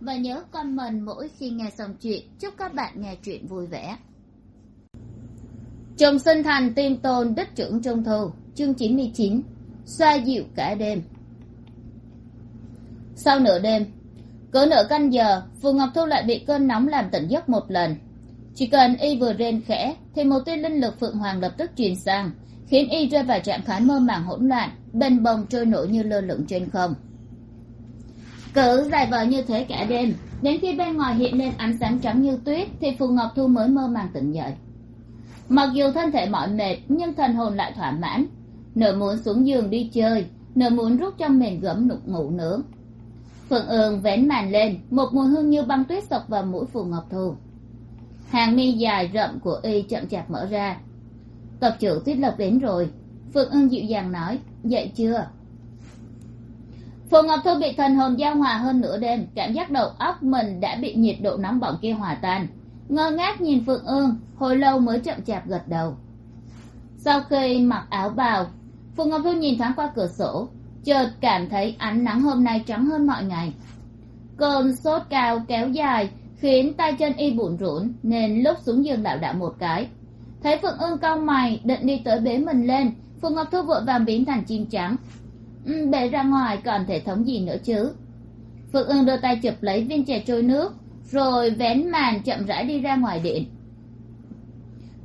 và nhớ comment mỗi khi nghe xong chuyện. Chúc các bạn nghe chuyện vui vẻ. Trùng sinh thành tiên tôn đích trưởng trung thu, chương chín mươi chín, xoa dịu cả đêm. Sau nửa đêm, cỡ nửa canh giờ, phù ngọc thu lại bị cơn nóng làm tỉnh giấc một lần. Chỉ cần y vừa rên khẽ, thì một tia linh lực phượng hoàng lập tức truyền sang, khiến y rơi vào trạng thái mơ màng hỗn loạn, bên bồng trôi nổi như lơ lửng trên không cứ dài vờ như thế cả đêm. Đến khi bên ngoài hiện lên ánh sáng trắng như tuyết, thì phù ngọc thu mới mơ màng tỉnh dậy. Mặc dù thân thể mỏi mệt, nhưng thần hồn lại thỏa mãn. Nửa muốn xuống giường đi chơi nửa muốn rút trong mình gấm nục ngủ nướng phượng ương vén màn lên, một mùi hương như băng tuyết sộc vào mũi phù ngọc thu. Hàng mi dài rậm của y chậm chạp mở ra. Tập trưởng tuyết lộc đến rồi. Phượng ương dịu dàng nói, dậy chưa? Phù ngọc thu bị thần hồn giao hòa hơn nửa đêm, cảm giác đầu óc mình đã bị nhiệt độ nóng bỏng kia hòa tan. Ngơ ngác nhìn phượng ương, hồi lâu mới chậm chạp gật đầu. Sau khi mặc áo bào phù ngọc thu nhìn thoáng qua cửa sổ, chợt cảm thấy ánh nắng hôm nay trắng hơn mọi ngày. Cơn sốt cao kéo dài, khiến tay chân y bủn rủn, nên lúc xuống giường lảo đảo một cái. Thấy phượng ương cau mày, định đi tới bế mình lên phù ngọc thu vội vàng biến thành chim trắng. Ừ, bể ra ngoài còn thể thống gì nữa chứ? Phượng ương đưa tay chụp lấy viên chè trôi nước, rồi vén màn chậm rãi đi ra ngoài điện.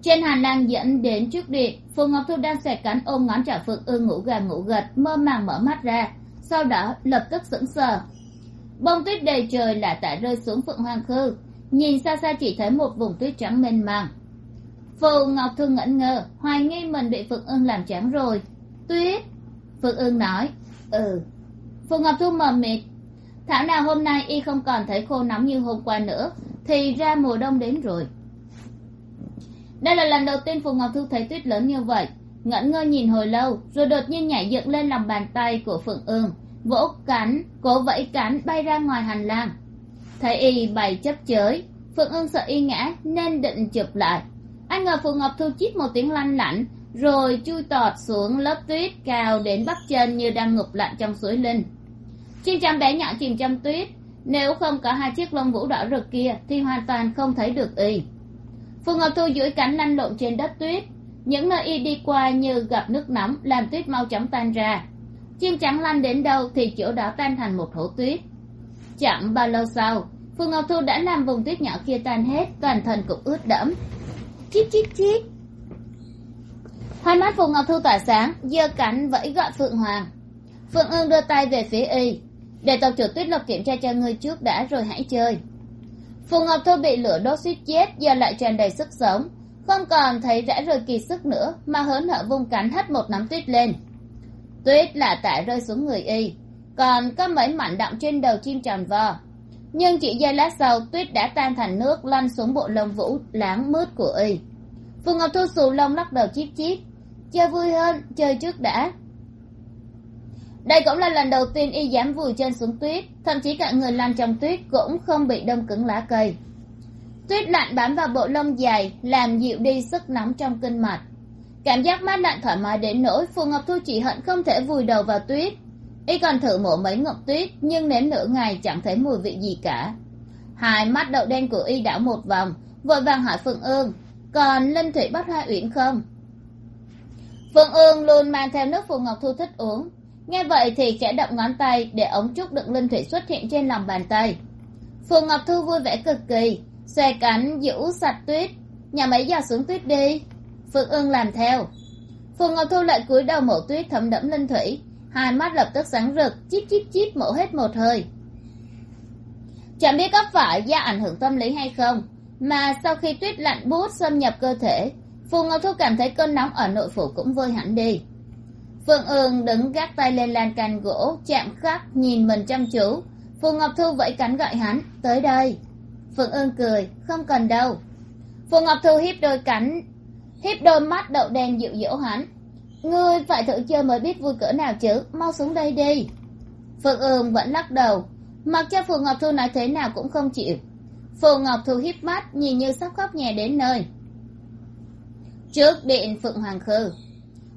Trên hành lang dẫn đến trước điện phù ngọc thu đang xẹt cánh ôm ngón trỏ phượng ương ngủ gà ngủ gật, mơ màng mở mắt ra, sau đó lập tức sững sờ. Bông tuyết đầy trời lả tả rơi xuống phượng hoàng khư, nhìn xa xa chỉ thấy một vùng tuyết trắng mênh mang phù ngọc thu ngẩn ngơ, hoài nghi mình bị phượng ương làm trắng rồi. Tuyết phượng ương nói. Ừ. Phù ngọc thu mờ mịt. Thảo nào hôm nay y không còn thấy khô nóng như hôm qua nữa, thì ra mùa đông đến rồi. Đây là lần đầu tiên phù ngọc thu thấy tuyết lớn như vậy. Ngẩn ngơ nhìn hồi lâu, rồi đột nhiên nhảy dựng lên lòng bàn tay của phượng ương. Vỗ cánh, cố vẫy cánh bay ra ngoài hành lang. Thấy y bày chấp chới, phượng ương sợ y ngã nên định chụp lại. Anh ngờ phù ngọc thu chít một tiếng lanh lảnh rồi chui tọt xuống lớp tuyết cao đến bắp chân như đang ngụp lặn trong suối linh. Chim chăm bé nhỏ chìm trong tuyết, nếu không có hai chiếc lông vũ đỏ rực kia thì hoàn toàn không thấy được y. Phù ngọc thu duỗi cánh lăn lộn trên đất tuyết, những nơi y đi qua như gặp nước nóng làm tuyết mau chóng tan ra. Chim trắng lăn đến đâu thì chỗ đó tan thành một hổ tuyết. Chẳng bao lâu sau phù ngọc thu đã làm vùng tuyết nhỏ kia tan hết, toàn thân cũng ướt đẫm. Chít chít chít hai mắt phù ngọc thu tỏa sáng giơ cánh vẫy gọi phượng hoàng. Phượng ương đưa tay về phía y, để tộc chủ tuyết lộc kiểm tra cho ngươi trước đã rồi hãy chơi. Phù ngọc thu bị lửa đốt suýt chết, giờ lại tràn đầy sức sống. Không còn thấy rã rời kỳ sức nữa, mà hớn hở vung cánh hất một nắm tuyết lên. Tuyết là tả rơi xuống người y, còn có mấy mảnh động trên đầu chim tròn vo. Nhưng chỉ giây lát sau, tuyết đã tan thành nước lăn xuống bộ lông vũ, láng mướt của y. Phù ngọc thu xù lông lắc đầu chip chip chơi vui hơn, chơi trước đã. Đây cũng là lần đầu tiên y dám vùi chân xuống tuyết, thậm chí cả người lăn trong tuyết cũng không bị đông cứng lá cây. Tuyết lạnh bám vào bộ lông dài, làm dịu đi sức nóng trong kinh mạch. Cảm giác mát lạnh thoải mái đến nỗi phù ngọc thu chỉ hận không thể vùi đầu vào tuyết. Y còn thử mổ mấy ngọc tuyết, nhưng nếm nửa ngày chẳng thấy mùi vị gì cả. Hai mắt đậu đen của y đảo một vòng, vội vàng hỏi phượng ương, còn linh thủy bắt hoa uyển không? Phương ương luôn mang theo nước phù ngọc thu thích uống. Nghe vậy thì khẽ động ngón tay để ống trúc đựng linh thủy xuất hiện trên lòng bàn tay. Phù ngọc thu vui vẻ cực kỳ xòe cánh giữ sạch tuyết. Nhà máy giò xuống tuyết đi. Phương ương làm theo. Phù ngọc thu lại cúi đầu mổ tuyết thấm đẫm linh thủy. Hai mắt lập tức sáng rực, chít chít chít mổ hết một hơi. Chẳng biết có phải do ảnh hưởng tâm lý hay không, mà sau khi tuyết lạnh bút xâm nhập cơ thể phù ngọc thu cảm thấy cơn nóng ở nội phủ cũng vơi hẳn đi. Phương ương đứng gác tay lên lan can gỗ, chạm khắc nhìn mình chăm chú. Phù ngọc thu vẫy cánh gọi hắn, tới đây. Phượng ương cười, không cần đâu. Phù ngọc thu hiếp đôi cánh hiếp đôi mắt đậu đen dịu dỗ hắn. Ngươi phải thử chơi mới biết vui cỡ nào chứ, mau xuống đây đi. Phượng ương vẫn lắc đầu, mặc cho phù ngọc thu nói thế nào cũng không chịu. Phù ngọc thu hiếp mắt, nhìn như sắp khóc nhè đến nơi trước điện phượng hoàng khư.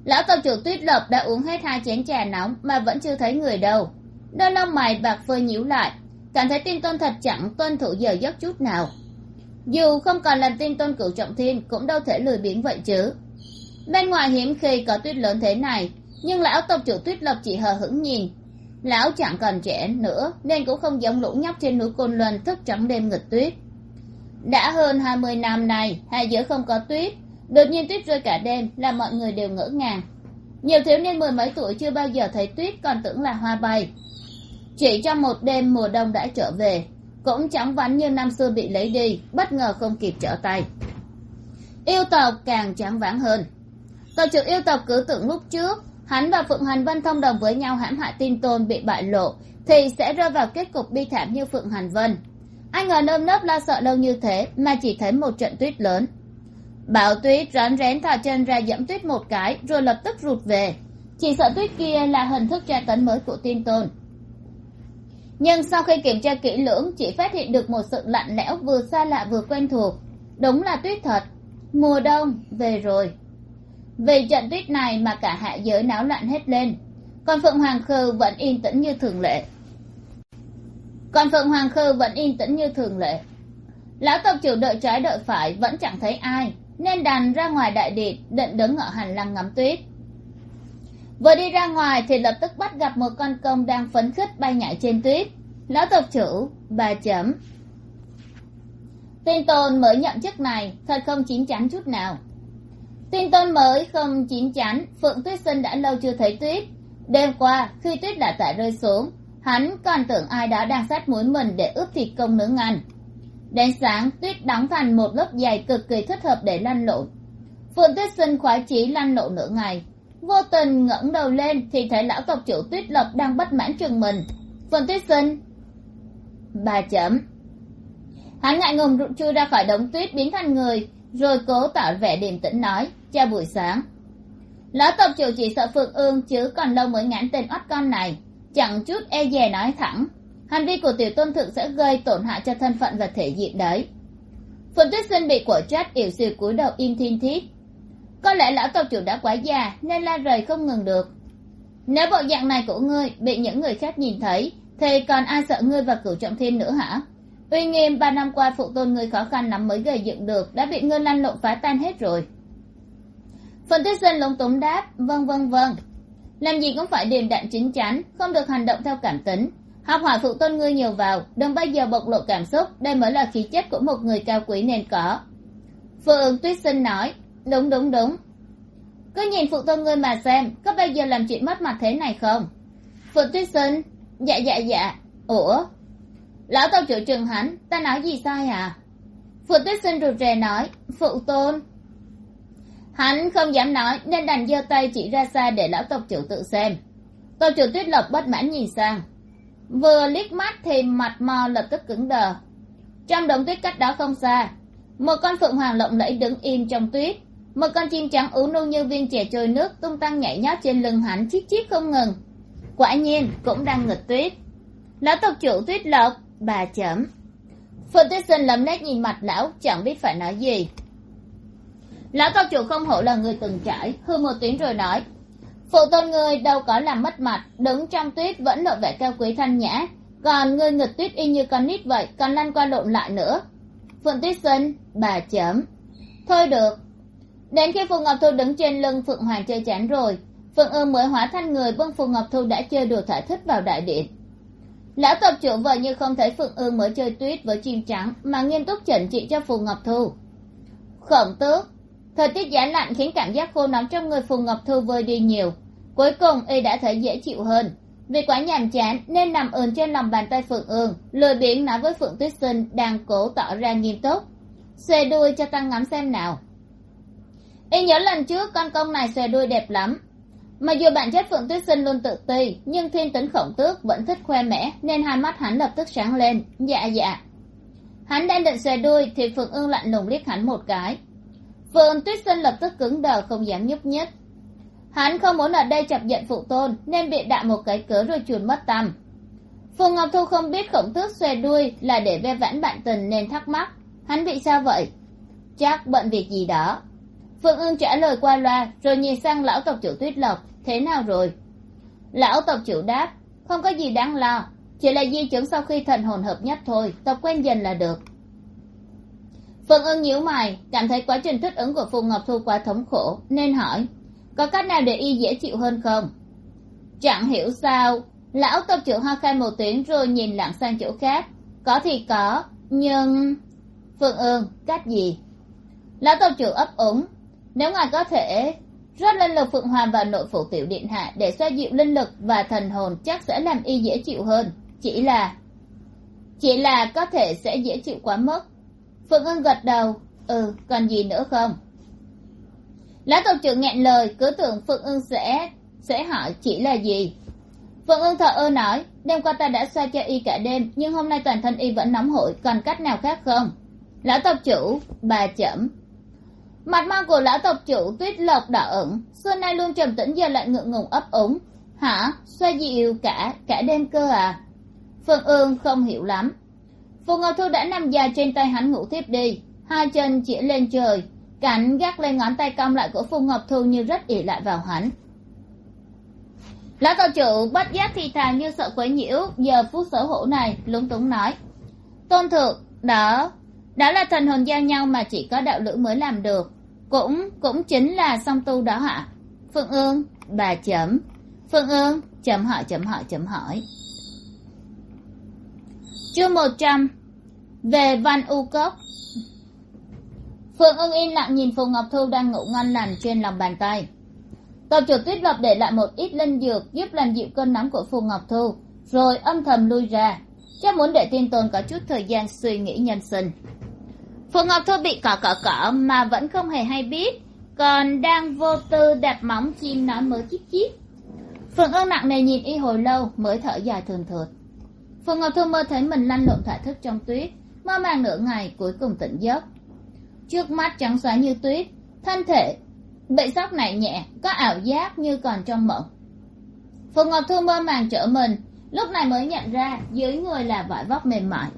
Lão tộc chủ tuyết lập đã uống hết hai chén trà nóng mà vẫn chưa thấy người đâu. Đôi lông mày bạc phơi nhíu lại, cảm thấy tin tôn thật chẳng tuân thủ giờ giấc chút nào. Dù không còn làm tin tôn cửu trọng thiên cũng đâu thể lười biếng vậy chứ. Bên ngoài hiếm khi có tuyết lớn thế này, nhưng lão tộc chủ tuyết lập chỉ hờ hững nhìn. Lão chẳng còn trẻ nữa nên cũng không giống lũ nhóc trên núi côn luân thức trắng đêm nghịch tuyết. Đã hơn hai mươi năm nay, hai giới không có tuyết đột nhiên tuyết rơi cả đêm, làm mọi người đều ngỡ ngàng. Nhiều thiếu niên mười mấy tuổi chưa bao giờ thấy tuyết còn tưởng là hoa bay. Chỉ trong một đêm mùa đông đã trở về, cũng chóng vắn như năm xưa bị lấy đi, bất ngờ không kịp trở tay. Yêu tộc càng chóng vãng hơn. Tộc trưởng yêu tộc cứ tưởng lúc trước, hắn và phượng hành vân thông đồng với nhau hãm hại tin tôn bị bại lộ, thì sẽ rơi vào kết cục bi thảm như phượng hành vân. Anh ngờ nơm nớp lo sợ lâu như thế mà chỉ thấy một trận tuyết lớn bảo tuyết rón rén thò chân ra dẫm tuyết một cái, rồi lập tức rụt về. Chỉ sợ tuyết kia là hình thức tra tấn mới của tin tôn. Nhưng sau khi kiểm tra kỹ lưỡng, chỉ phát hiện được một sự lạnh lẽo vừa xa lạ vừa quen thuộc. Đúng là tuyết thật. Mùa đông, về rồi. Vì trận tuyết này mà cả hạ giới náo loạn hết lên. Còn phượng hoàng khư vẫn yên tĩnh như thường lệ. Còn phượng hoàng khư vẫn yên tĩnh như thường lệ. Lão tộc chủ đợi trái đợi phải vẫn chẳng thấy ai nên đành ra ngoài đại điện, định đứng ở hành lang ngắm tuyết. Vừa đi ra ngoài thì lập tức bắt gặp một con công đang phấn khích bay nhảy trên tuyết. Lão tộc chủ, bà chấm. Tin tôn mới nhận chức này, thật không chín chắn chút nào. Tin tôn mới không chín chắn, phượng tuyết sinh đã lâu chưa thấy tuyết. Đêm qua, khi tuyết đã tải rơi xuống, hắn còn tưởng ai đó đang sát muối mình để ướp thịt công nướng ăn đến sáng, tuyết đóng thành một lớp dày cực kỳ thích hợp để lăn lộn. Phượng tuyết sinh khoái chí lăn lộn nửa ngày. Vô tình ngẩng đầu lên thì thấy lão tộc chủ tuyết lập đang bất mãn chừng mình. Phượng tuyết sinh bà chấm. Hắn ngại ngùng rụt chui ra khỏi đống tuyết biến thành người, rồi cố tỏ vẻ điềm tĩnh nói, chào buổi sáng. Lão tộc chủ chỉ sợ phượng ương chứ còn lâu mới ngãn tên oắt con này. Chẳng chút e dè nói thẳng hành vi của tiểu tôn thượng sẽ gây tổn hại cho thân phận và thể diện đấy. Phượng tuyết sinh bị của trách ỉu xìu cúi đầu im thiên thiết. Có lẽ lão tộc chủ đã quá già nên la rời không ngừng được. Nếu bộ dạng này của ngươi bị những người khác nhìn thấy, thì còn ai sợ ngươi và cửu trọng thiên nữa hả? Uy nghiêm ba năm qua phụ tôn ngươi khó khăn lắm mới gầy dựng được đã bị ngươi lăn lộn phá tan hết rồi. Phần tuyết sinh lúng túng đáp vâng vâng vâng. Làm gì cũng phải điềm đạm chính chắn, không được hành động theo cảm tính học hỏi phụ tôn ngươi nhiều vào, đừng bao giờ bộc lộ cảm xúc, đây mới là khí chất của một người cao quý nên có. Phượng tuyết sinh nói, đúng đúng đúng. Cứ nhìn phụ tôn ngươi mà xem, có bao giờ làm chuyện mất mặt thế này không? Phượng tuyết sinh dạ dạ dạ. Ủa? Lão tao chủ trừng hắn ta nói gì sai à? Phượng tuyết sinh rụt rè nói, phụ tôn. Hắn không dám nói, nên đành giơ tay chỉ ra xa để lão tộc chủ tự xem. Tộc chủ tuyết lộc bất mãn nhìn sang vừa liếc mắt thì mặt mò lập tức cứng đờ. Trong đống tuyết cách đó không xa, một con phượng hoàng lộng lẫy đứng im trong tuyết. Một con chim trắng ú nu như viên trẻ trôi nước tung tăng nhảy nhót trên lưng hắn chít chít không ngừng. Quả nhiên cũng đang nghịch tuyết. Lão tộc chủ tuyết lộc, bà chấm. Phượng tuyết sinh lấm nét nhìn mặt lão, chẳng biết phải nói gì. Lão tộc chủ không hổ là người từng trải, hư một tiếng rồi nói phụ tôn ngươi đâu có làm mất mặt, đứng trong tuyết vẫn lộ vẻ cao quý thanh nhã. Còn ngươi ngực tuyết y như con nít vậy, còn lăn qua lộn lại nữa. Phượng tuyết sinh bà chấm thôi được. Đến khi phù ngọc thu đứng trên lưng phượng hoàng chơi chán rồi, phượng ương mới hóa thành người bưng phù ngọc thu đã chơi đùa thỏa thích vào đại điện. Lão tộc chủ vợ như không thấy phượng ương mới chơi tuyết với chim trắng, mà nghiêm túc chẩn trị cho phù ngọc thu. Khổng tước thời tiết giá lạnh khiến cảm giác khô nóng trong người phù ngọc thu vơi đi nhiều. Cuối cùng, y đã thấy dễ chịu hơn. Vì quá nhàm chán nên nằm ườn trên lòng bàn tay phượng ương, lười biếng nói với phượng tuyết sinh đang cố tỏ ra nghiêm túc. Xòe đuôi cho ta ngắm xem nào. Y nhớ lần trước con công này xòe đuôi đẹp lắm. Mặc dù bản chất phượng tuyết sinh luôn tự ti, nhưng thiên tính khổng tước vẫn thích khoe mẽ nên hai mắt hắn lập tức sáng lên. Dạ dạ. Hắn đang định xòe đuôi thì phượng ương lạnh lùng liếc hắn một cái vườn tuyết sinh lập tức cứng đờ không dám nhúc nhích. Hắn không muốn ở đây chọc giận phụ tôn, nên bị đạ một cái cớ rồi chuồn mất tâm. Phù ngọc thu không biết khổng tước xòe đuôi là để ve vãn bạn tình nên thắc mắc, hắn bị sao vậy? Chắc bận việc gì đó. Phương ương trả lời qua loa, rồi nhìn sang lão tộc chủ tuyết lộc, thế nào rồi? Lão tộc chủ đáp, không có gì đáng lo, chỉ là di chứng sau khi thần hồn hợp nhất thôi, tập quen dần là được phương ương nhíu mày, cảm thấy quá trình thích ứng của phù ngọc thu quá thống khổ, nên hỏi, có cách nào để y dễ chịu hơn không? Chẳng hiểu sao, lão tập trưởng ho khai một tiếng rồi nhìn lặng sang chỗ khác. Có thì có, nhưng phương ương, cách gì? Lão tập trưởng ấp úng, nếu ngài có thể, rót linh lực phượng hoàng vào nội phủ tiểu điện hạ để xoa dịu linh lực và thần hồn chắc sẽ làm y dễ chịu hơn. Chỉ là chỉ là có thể sẽ dễ chịu quá mức phượng ưng gật đầu. Ừ còn gì nữa không? Lão tộc trưởng nghẹn lời, cứ tưởng phượng ưng sẽ sẽ hỏi chỉ là gì. Phượng ưng thở ơ nói, đêm qua ta đã xoa cho y cả đêm, nhưng hôm nay toàn thân y vẫn nóng hổi, còn cách nào khác không? Lão tộc chủ, bà chẩm mặt mang của lão tộc chủ tuyết lộc đỏ ửng, xưa nay luôn trầm tĩnh giờ lại ngượng ngùng ấp úng. Hả? Xoa dịu cả cả đêm cơ à? Phương ương không hiểu lắm phù ngọc thu đã nằm dài trên tay hắn ngủ tiếp đi. Hai chân chỉ lên trời. Cảnh gác lên ngón tay cong lại của phù ngọc thu như rất ỉ lại vào hắn. Lão tàu chủ bất giác thì thà như sợ quấy nhiễu. Giờ phút sở hữu này, lúng túng nói. Tôn thượng đó đó là thần hồn giao nhau mà chỉ có đạo lữ mới làm được. Cũng cũng chính là song tu đó hả? Phương ương, bà chấm. Phương ương, chấm hỏi chấm hỏi chấm hỏi chương một trăm. Về văn u cốc. Phương ưng yên lặng nhìn phù ngọc thu đang ngủ ngon lành trên lòng bàn tay. Tàu chủ tuyết lập để lại một ít linh dược giúp làm dịu cơn nóng của phù ngọc thu, rồi âm thầm lui ra. Chắc muốn để tin tồn có chút thời gian suy nghĩ nhân sinh. Phù ngọc thu bị cỏ cỏ cỏ mà vẫn không hề hay biết, còn đang vô tư đạp móng chim nói mới chít chít. Phượng ưng nặng nề nhìn y hồi lâu mới thở dài thường thượt phù ngọc thu mơ thấy mình lăn lộn thả thức trong tuyết, mơ màng nửa ngày cuối cùng tỉnh giấc. Trước mắt trắng xóa như tuyết, thân thể, bị sóc này nhẹ, có ảo giác như còn trong mộng. Phù ngọc thu mơ màng trở mình, lúc này mới nhận ra dưới người là vải vóc mềm mại.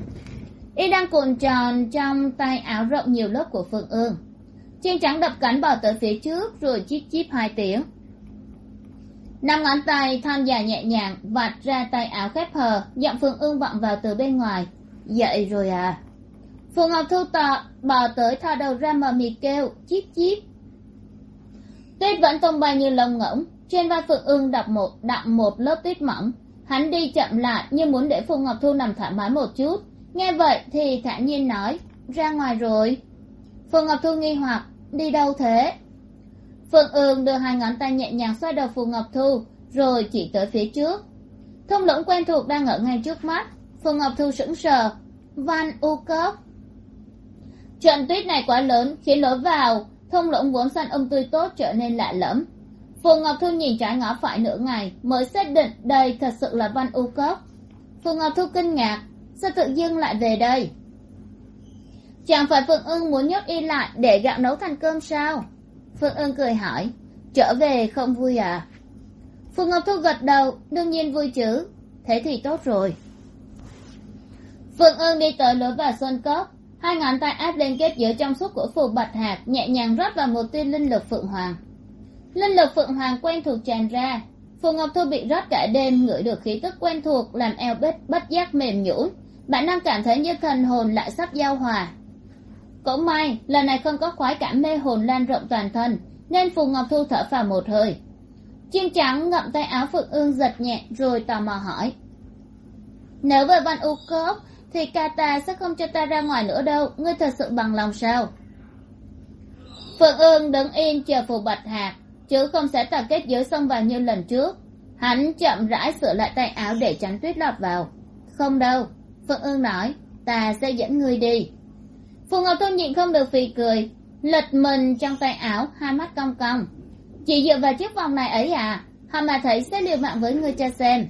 Y đang cuộn tròn trong tay áo rộng nhiều lớp của Phương ương. Chiên trắng đập cánh bò tới phía trước, rồi chip chip hai tiếng năm ngón tay thon dài nhẹ nhàng vạt ra tay áo khép hờ, giọng phương ương vọng vào từ bên ngoài. Dậy rồi à? Phù ngọc thu tọ bò tới thò đầu ra mờ mịt kêu, chíp chíp. Tuyết vẫn tung bay như lông ngỗng, trên vai phượng ương đập một đặng một lớp tuyết mỏng. Hắn đi chậm lại, như muốn để phù ngọc thu nằm thoải mái một chút. Nghe vậy thì thản nhiên nói, ra ngoài rồi. Phù ngọc thu nghi hoặc, đi đâu thế? Phượng ương đưa hai ngón tay nhẹ nhàng xoay đầu phù ngọc thu, rồi chỉ tới phía trước. Thung lũng quen thuộc đang ở ngay trước mắt. Phù ngọc thu sững sờ. Van u cấp. trận tuyết này quá lớn, khiến lối vào thung lũng vốn xanh ông tươi tốt trở nên lạ lẫm. Phù ngọc thu nhìn trái ngõ phải nửa ngày mới xác định đây thật sự là văn u cốc. Phù ngọc thu kinh ngạc, sao tự dưng lại về đây? Chẳng phải phượng ưng muốn nhốt y lại để gạo nấu thành cơm sao? Phượng ương cười hỏi, trở về không vui à? Phù ngọc thu gật đầu, đương nhiên vui chứ, thế thì tốt rồi. Phượng ương đi tới lối vào sơn cốc, hai ngón tay áp lên kết giữa trong suốt của phù bạch hạt nhẹ nhàng rót vào một tia linh lực phượng hoàng. Linh lực phượng hoàng quen thuộc tràn ra phù ngọc thu bị rót cả đêm, ngửi được khí tức quen thuộc, làm eo bếp bất giác mềm nhũn. Bản năng cảm thấy như thần hồn lại sắp giao hòa cũng may, lần này không có khoái cảm mê hồn lan rộng toàn thân, nên phù ngọc thu thở phào một hơi. Chim trắng ngậm tay áo phượng ương giật nhẹ rồi tò mò hỏi. Nếu về văn u cốp thì ca ta sẽ không cho ta ra ngoài nữa đâu, ngươi thật sự bằng lòng sao? Phượng ương đứng yên chờ phù bạch hạc chứ không sẽ tập kết dưới sông vào như lần trước. Hắn chậm rãi sửa lại tay áo để tránh tuyết lọt vào. Không đâu, phượng ương nói, ta sẽ dẫn ngươi đi phù ngọc thu nhịn không được phì cười, lật mình trong tay áo, hai mắt cong cong. Chỉ dựa vào chiếc vòng này ấy à họ mà thấy sẽ liều mạng với người cho xem.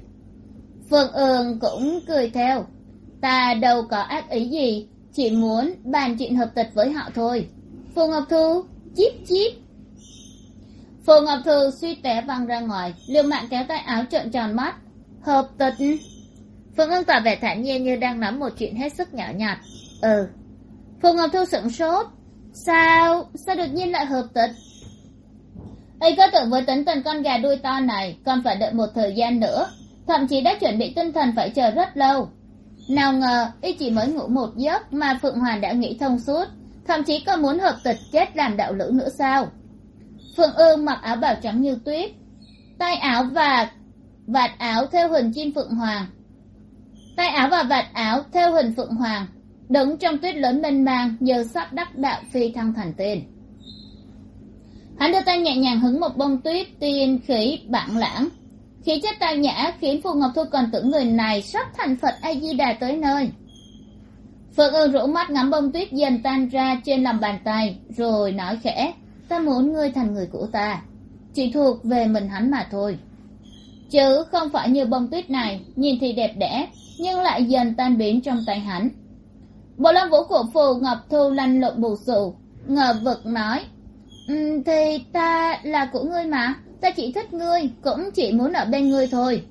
Phượng ương cũng cười theo. Ta đâu có ác ý gì, chỉ muốn bàn chuyện hợp tịch với họ thôi. Phù ngọc thu, chíp chíp. Phù ngọc thu suy té văng ra ngoài, liều mạng kéo tay áo trợn tròn mắt. Hợp tịch. Phượng Ương tỏ vẻ thản nhiên như đang nắm một chuyện hết sức nhỏ nhặt ừ phù ngọc thu sửng sốt. Sao? Sao đột nhiên lại hợp tịch? Ấy có tưởng với tính tình con gà đuôi to này, còn phải đợi một thời gian nữa. Thậm chí đã chuẩn bị tinh thần phải chờ rất lâu. Nào ngờ, y chỉ mới ngủ một giấc mà phượng hoàn đã nghĩ thông suốt. Thậm chí còn muốn hợp tịch chết làm đạo lữ nữa sao? Phượng ương mặc áo bào trắng như tuyết, tay áo và vạt áo theo hình chim phượng hoàng. Tay áo và vạt áo theo hình phượng hoàng đứng trong tuyết lớn mênh mang giờ sắp đắc đạo phi thăng thành tiên. hắn đưa tay nhẹ nhàng hứng một bông tuyết tiên khí bản lãng. Khí chất tao nhã, khiến phù ngọc thu còn tưởng người này sắp thành phật a di đà tới nơi. Phượng ương rũ mắt ngắm bông tuyết dần tan ra trên lòng bàn tay, rồi nói khẽ, ta muốn ngươi thành người của ta. Chỉ thuộc về mình hắn mà thôi. Chứ không phải như bông tuyết này, nhìn thì đẹp đẽ, nhưng lại dần tan biến trong tay hắn bộ lâm vũ của phù ngọc thu lăn lộn bù xù. Ngờ vực nói um, thì ta là của ngươi mà ta chỉ thích ngươi cũng chỉ muốn ở bên ngươi thôi.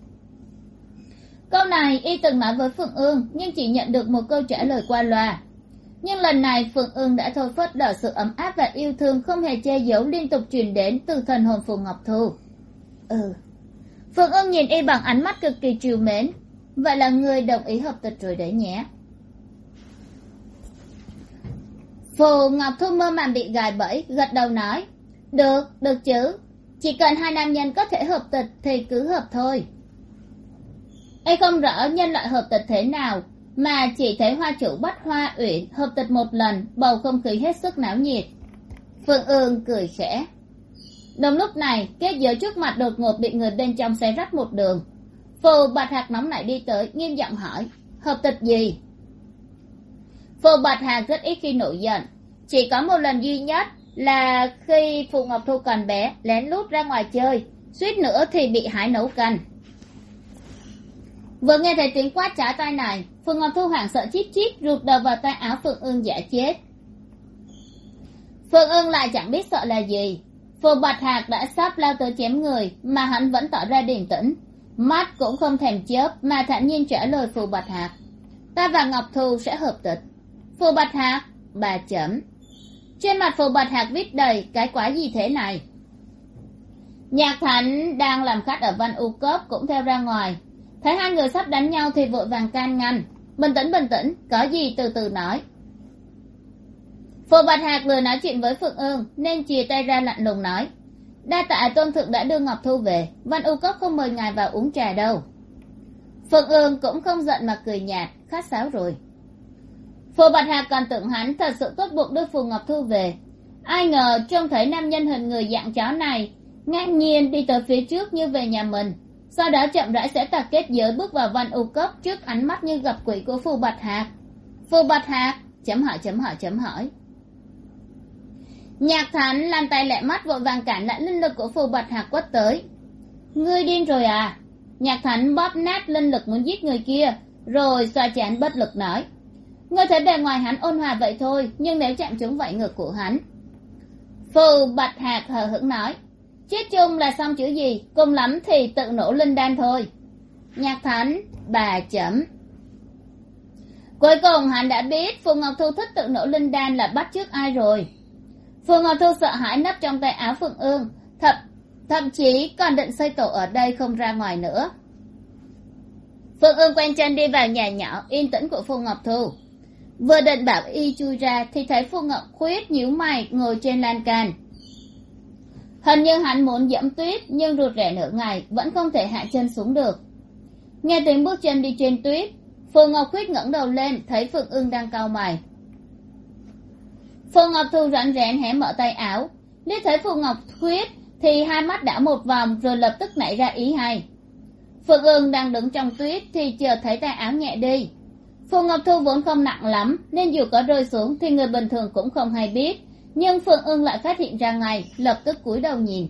Câu này y từng nói với phượng ương nhưng chỉ nhận được một câu trả lời qua loa. Nhưng lần này phượng ương đã thôi phớt lờ sự ấm áp và yêu thương không hề che giấu liên tục truyền đến từ thần hồn phù ngọc thu. Ừ. Phượng ương nhìn y bằng ánh mắt cực kỳ trìu mến. Vậy là người đồng ý hợp tịch rồi đấy nhé. Phù ngọc thu mơ màng bị gài bẫy, gật đầu nói, được được chứ. Chỉ cần hai nam nhân có thể hợp tịch thì cứ hợp thôi. Ấy không rõ nhân loại hợp tịch thế nào, mà chỉ thấy hoa chủ bắt hoa uyển hợp tịch một lần, bầu không khí hết sức náo nhiệt. Phương ương cười khẽ. Đúng lúc này kết giới trước mặt đột ngột bị người bên trong xé rách một đường. Phù bạch hạc nóng nảy đi tới, nghiêm giọng hỏi, hợp tịch gì? Phù bạch hạc rất ít khi nổi giận chỉ có một lần duy nhất là khi phù ngọc thu còn bé, lén lút ra ngoài chơi. Suýt nữa thì bị hải nấu canh. Vừa nghe thấy tiếng quát trả tay này, phù ngọc thu hoảng sợ chít chít, rụt đầu vào tay áo phượng ương giả chết. Phượng ương lại chẳng biết sợ là gì. Phù bạch hạc đã sắp lao tới chém người, mà hắn vẫn tỏ ra điềm tĩnh. Mắt cũng không thèm chớp, mà thản nhiên trả lời phù bạch hạc. Ta và ngọc thu sẽ hợp tịch. Phù bạch hạc, bà chấm trên mặt phù bạch hạc viết đầy, cái quái gì thế này? Nhạc thánh đang làm khách ở văn u cốp cũng theo ra ngoài. Thấy hai người sắp đánh nhau thì vội vàng can ngăn. Bình tĩnh bình tĩnh, có gì từ từ nói. Phù bạch hạc vừa nói chuyện với phượng ương, nên chìa tay ra lạnh lùng nói, đa tạ tôn thượng đã đưa ngọc thu về. Văn u cốc không mời ngài vào uống trà đâu. Phượng ương cũng không giận mà cười nhạt khát sáo rồi phù bạch hà còn tưởng hắn thật sự tốt bụng đưa phù ngọc thu về. Ai ngờ trông thấy nam nhân hình người dạng chó này, ngang nhiên đi tới phía trước như về nhà mình. Sau đó chậm rãi sẽ tập kết giới bước vào văn u cấp trước ánh mắt như gặp quỷ của phù bạch hạc phù bạch hạc chấm hỏi chấm hỏi chấm hỏi. Nhạc Thản làm tay lẹ mắt vội vàng cản lại linh lực của phù bạch hạc quất tới. Ngươi điên rồi à? Nhạc Thản bóp nát linh lực muốn giết người kia, rồi xoa chán bất lực nói ngươi thấy bề ngoài hắn ôn hòa vậy thôi, nhưng nếu chạm trúng vậy ngực của hắn. Phù bạch hạc hờ hững nói, chết chung là xong chữ gì, cùng lắm thì tự nổ linh đan thôi. Nhạc thánh, bà chấm. Cuối cùng hắn đã biết phù ngọc thu thích tự nổ linh đan là bắt trước ai rồi. Phù ngọc thu sợ hãi nấp trong tay áo phượng ương, thậm thậm chí còn định xây tổ ở đây không ra ngoài nữa. Phượng ương quen chân đi vào nhà nhỏ yên tĩnh của phù ngọc thu vừa định bảo y chui ra thì thấy phù ngọc khuyết nhíu mày ngồi trên lan can. Hình như hắn muốn dẫm tuyết, nhưng rụt rẻ nửa ngày, vẫn không thể hạ chân xuống được. Nghe tiếng bước chân đi trên tuyết phù ngọc khuyết ngẩng đầu lên, thấy phượng ưng đang cau mày. Phù ngọc thu rảnh rẽn hé mở tay áo. Liếc thấy phù ngọc khuyết thì hai mắt đã một vòng rồi lập tức nảy ra ý hay. Phượng ưng đang đứng trong tuyết thì chờ thấy tay áo nhẹ đi phù ngọc thu vốn không nặng lắm, nên dù có rơi xuống thì người bình thường cũng không hay biết. Nhưng phượng ương lại phát hiện ra ngay, lập tức cúi đầu nhìn.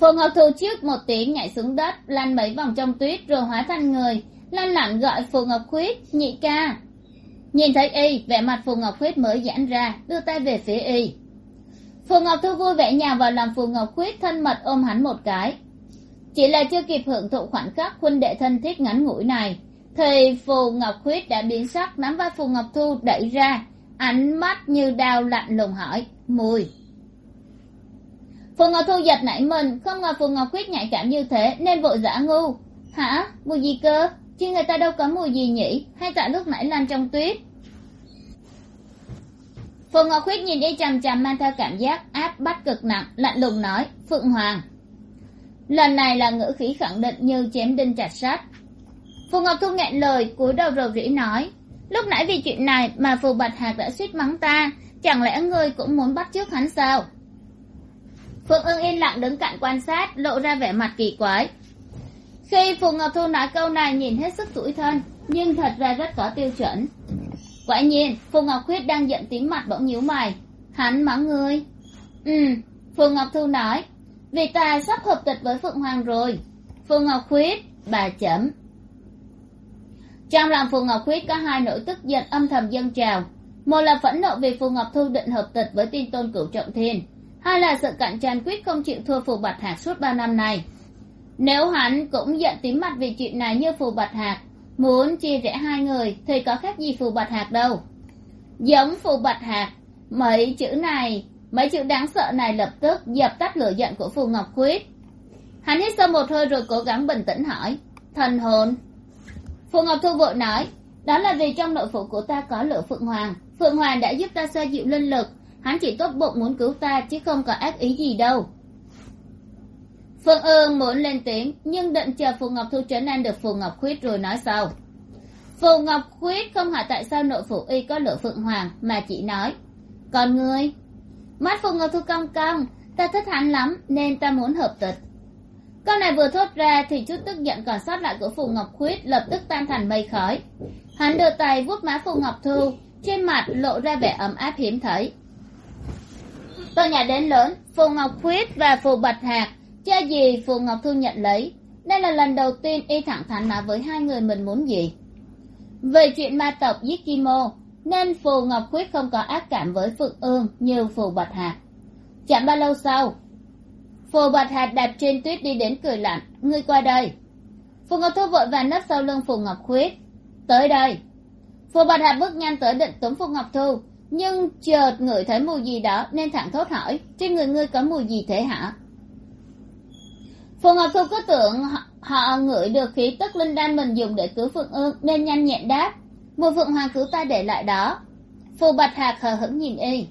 Phù ngọc thu trước một tiếng nhảy xuống đất, lăn mấy vòng trong tuyết rồi hóa thành người, lăn lặn gọi phù ngọc khuyết, nhị ca. Nhìn thấy y, vẻ mặt phù ngọc khuyết mới giãn ra, đưa tay về phía y. Phù ngọc thu vui vẻ nhào vào làm phù ngọc khuyết, thân mật ôm hắn một cái. Chỉ là chưa kịp hưởng thụ khoảnh khắc huynh đệ thân thiết ngắn ngủi này thì phù ngọc khuyết đã biến sắc, nắm vai phù ngọc thu đẩy ra. Ánh mắt như đao lạnh lùng hỏi, mùi. Phù ngọc thu giật nảy mình, không ngờ phù ngọc khuyết nhạy cảm như thế nên vội giả ngu. Hả? Mùi gì cơ? Chứ người ta đâu có mùi gì nhỉ? Hay tại lúc nãy lan trong tuyết? Phù ngọc khuyết nhìn đi chằm chằm, mang theo cảm giác áp bắt cực nặng, lạnh lùng nói, phượng hoàng. Lần này là ngữ khí khẳng định như chém đinh chặt sắt phù ngọc thu nghẹn lời, cúi đầu rầu rĩ nói, lúc nãy vì chuyện này mà phù bạch hạc đã suýt mắng ta, chẳng lẽ ngươi cũng muốn bắt trước hắn sao? Phượng ưng yên lặng đứng cạnh quan sát, lộ ra vẻ mặt kỳ quái. Khi phù ngọc thu nói câu này, nhìn hết sức tủi thân, nhưng thật ra rất có tiêu chuẩn. Quả nhiên, phù ngọc khuyết đang giận tím mặt bỗng nhíu mày. Hắn mắng ngươi. Ừ phù ngọc thu nói, vì ta sắp hợp tịch với phượng hoàng rồi. Phù ngọc khuyết, bà chấm trong lòng phù ngọc khuyết có hai nỗi tức giận âm thầm dâng trào. Một là phẫn nộ vì phù ngọc thu định hợp tịch với tin tôn cửu trọng thiên. Hai là sự cạnh tranh quyết không chịu thua phù bạch hạc suốt ba năm này nếu hắn cũng giận tím mặt vì chuyện này như phù bạch hạc, muốn chia rẽ hai người thì có khác gì phù bạch hạc đâu. Giống phù bạch hạc, mấy chữ này, mấy chữ đáng sợ này lập tức dập tắt lửa giận của phù ngọc khuyết hắn hít sâu một hơi rồi cố gắng bình tĩnh hỏi, thần hồn phù ngọc thu vội nói, đó là vì trong nội phủ của ta có lửa phượng hoàng. Phượng hoàng đã giúp ta xoa dịu linh lực. Hắn chỉ tốt bụng muốn cứu ta, chứ không có ác ý gì đâu. Phương ương muốn lên tiếng, nhưng định chờ phù ngọc thu trấn an được phù ngọc khuyết rồi nói sau. Phù ngọc khuyết không hỏi tại sao nội phủ y có lửa phượng hoàng, mà chỉ nói còn ngươi mắt phù ngọc thu cong cong, ta thích hắn lắm, nên ta muốn hợp tịch câu này vừa thốt ra thì chút tức giận còn sót lại của phù ngọc khuyết lập tức tan thành mây khói. Hắn đưa tay vuốt má phù ngọc thu, trên mặt lộ ra vẻ ấm áp hiếm thấy. Từ nhà đến lớn, phù ngọc khuyết và phù bạch hạc cha gì phù ngọc thu nhận lấy. Đây là lần đầu tiên y thẳng thắn nói với hai người mình muốn gì. Về chuyện ma tộc giết kim ô, nên phù ngọc khuyết không có ác cảm với phượng ương như phù bạch hạc. Chẳng bao lâu sau phù bạch hạc đạp trên tuyết đi đến cười lạnh. Ngươi qua đây. Phù ngọc thu vội vàng nấp sau lưng phù ngọc khuyết. Tới đây. Phù bạch hạc bước nhanh tới định túm phù ngọc thu nhưng chợt ngửi thấy mùi gì đó nên thẳng thốt hỏi trên người ngươi có mùi gì thế hả? Phù ngọc thu cứ tưởng họ, ngửi được khí tức linh đan mình dùng để cứu phượng ương nên nhanh nhẹn đáp mùi phượng hoàng cứu ta để lại đó. Phù bạch hạc hờ hững nhìn y.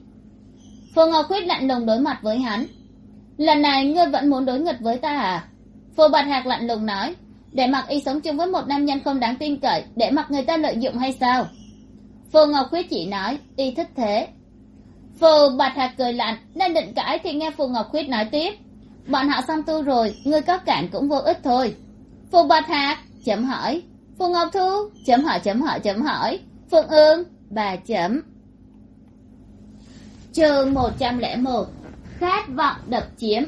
Phù ngọc khuyết lạnh lùng đối mặt với hắn lần này ngươi vẫn muốn đối nghịch với ta à? Phù bạch hạc lạnh lùng nói, để mặc y sống chung với một nam nhân không đáng tin cậy, để mặc người ta lợi dụng hay sao? Phù ngọc khuyết chỉ nói, y thích thế. Phù bạch hạc cười lạnh đang định cãi thì nghe phù ngọc khuyết nói tiếp. Bọn họ xong tu rồi, ngươi có cản cũng vô ích thôi. Phù bạch hạc chấm hỏi, phù ngọc thu, chấm hỏi chấm hỏi chấm hỏi. Phượng ương, bà chấm. Chương một trăm lẻ một khát vọng đập chiếm.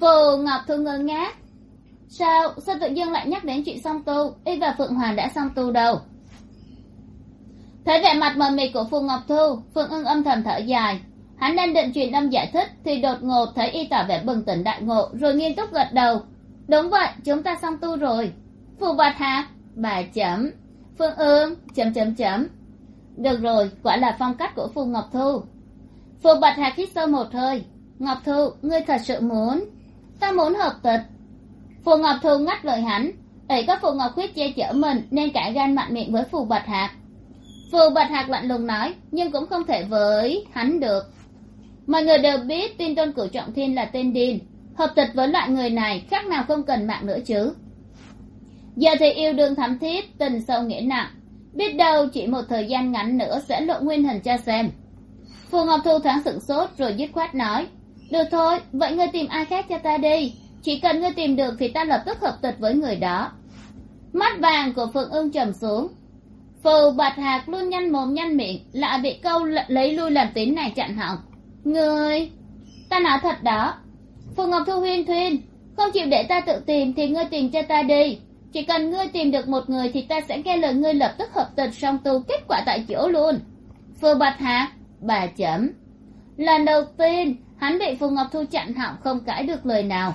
Phù ngọc thu ngơ ngác. Sao sao tự dưng lại nhắc đến chuyện song tu? Y và phượng hoàng đã song tu đâu? Thấy vẻ mặt mờ mịt của phù ngọc thu phượng ưng âm thầm thở dài. Hắn đang định truyền âm giải thích thì đột ngột thấy y tỏ vẻ bừng tỉnh đại ngộ, rồi nghiêm túc gật đầu. Đúng vậy, chúng ta song tu rồi. Phù bạch hạc bà chấm. Phương ương chấm chấm chấm. Được rồi, quả là phong cách của phù ngọc thu phù bạch hạc hít sâu một hơi ngọc thu ngươi thật sự muốn. Ta muốn hợp tịch. Phù ngọc thu ngắt lời hắn. Ỷ có phù ngọc khuyết che chở mình nên cả gan mạnh miệng với phù bạch hạc phù bạch hạc lạnh lùng nói, nhưng cũng không thể với hắn được. Mọi người đều biết tin tôn cửu trọng thiên là tên điên. Hợp tịch với loại người này khác nào không cần mạng nữa chứ? Giờ thì yêu đương thắm thiết, tình sâu nghĩa nặng. Biết đâu chỉ một thời gian ngắn nữa sẽ lộ nguyên hình cho xem phù ngọc thu thoáng sửng sốt rồi dứt khoát nói, được thôi, vậy ngươi tìm ai khác cho ta đi. Chỉ cần ngươi tìm được thì ta lập tức hợp tịch với người đó. Mắt vàng của phượng ưng trầm xuống. Phù bạch hạc luôn nhanh mồm nhanh miệng, lại bị câu lấy lui làm tín này chặn họng. Người ta nói thật đó. Phù ngọc thu huyên thuyên, không chịu để ta tự tìm thì ngươi tìm cho ta đi. Chỉ cần ngươi tìm được một người thì ta sẽ nghe lời ngươi lập tức hợp tịch song tu kết quả tại chỗ luôn. Phù bạch hạc bà chấm lần đầu tiên, hắn bị phù ngọc thu chặn họng không cãi được lời nào.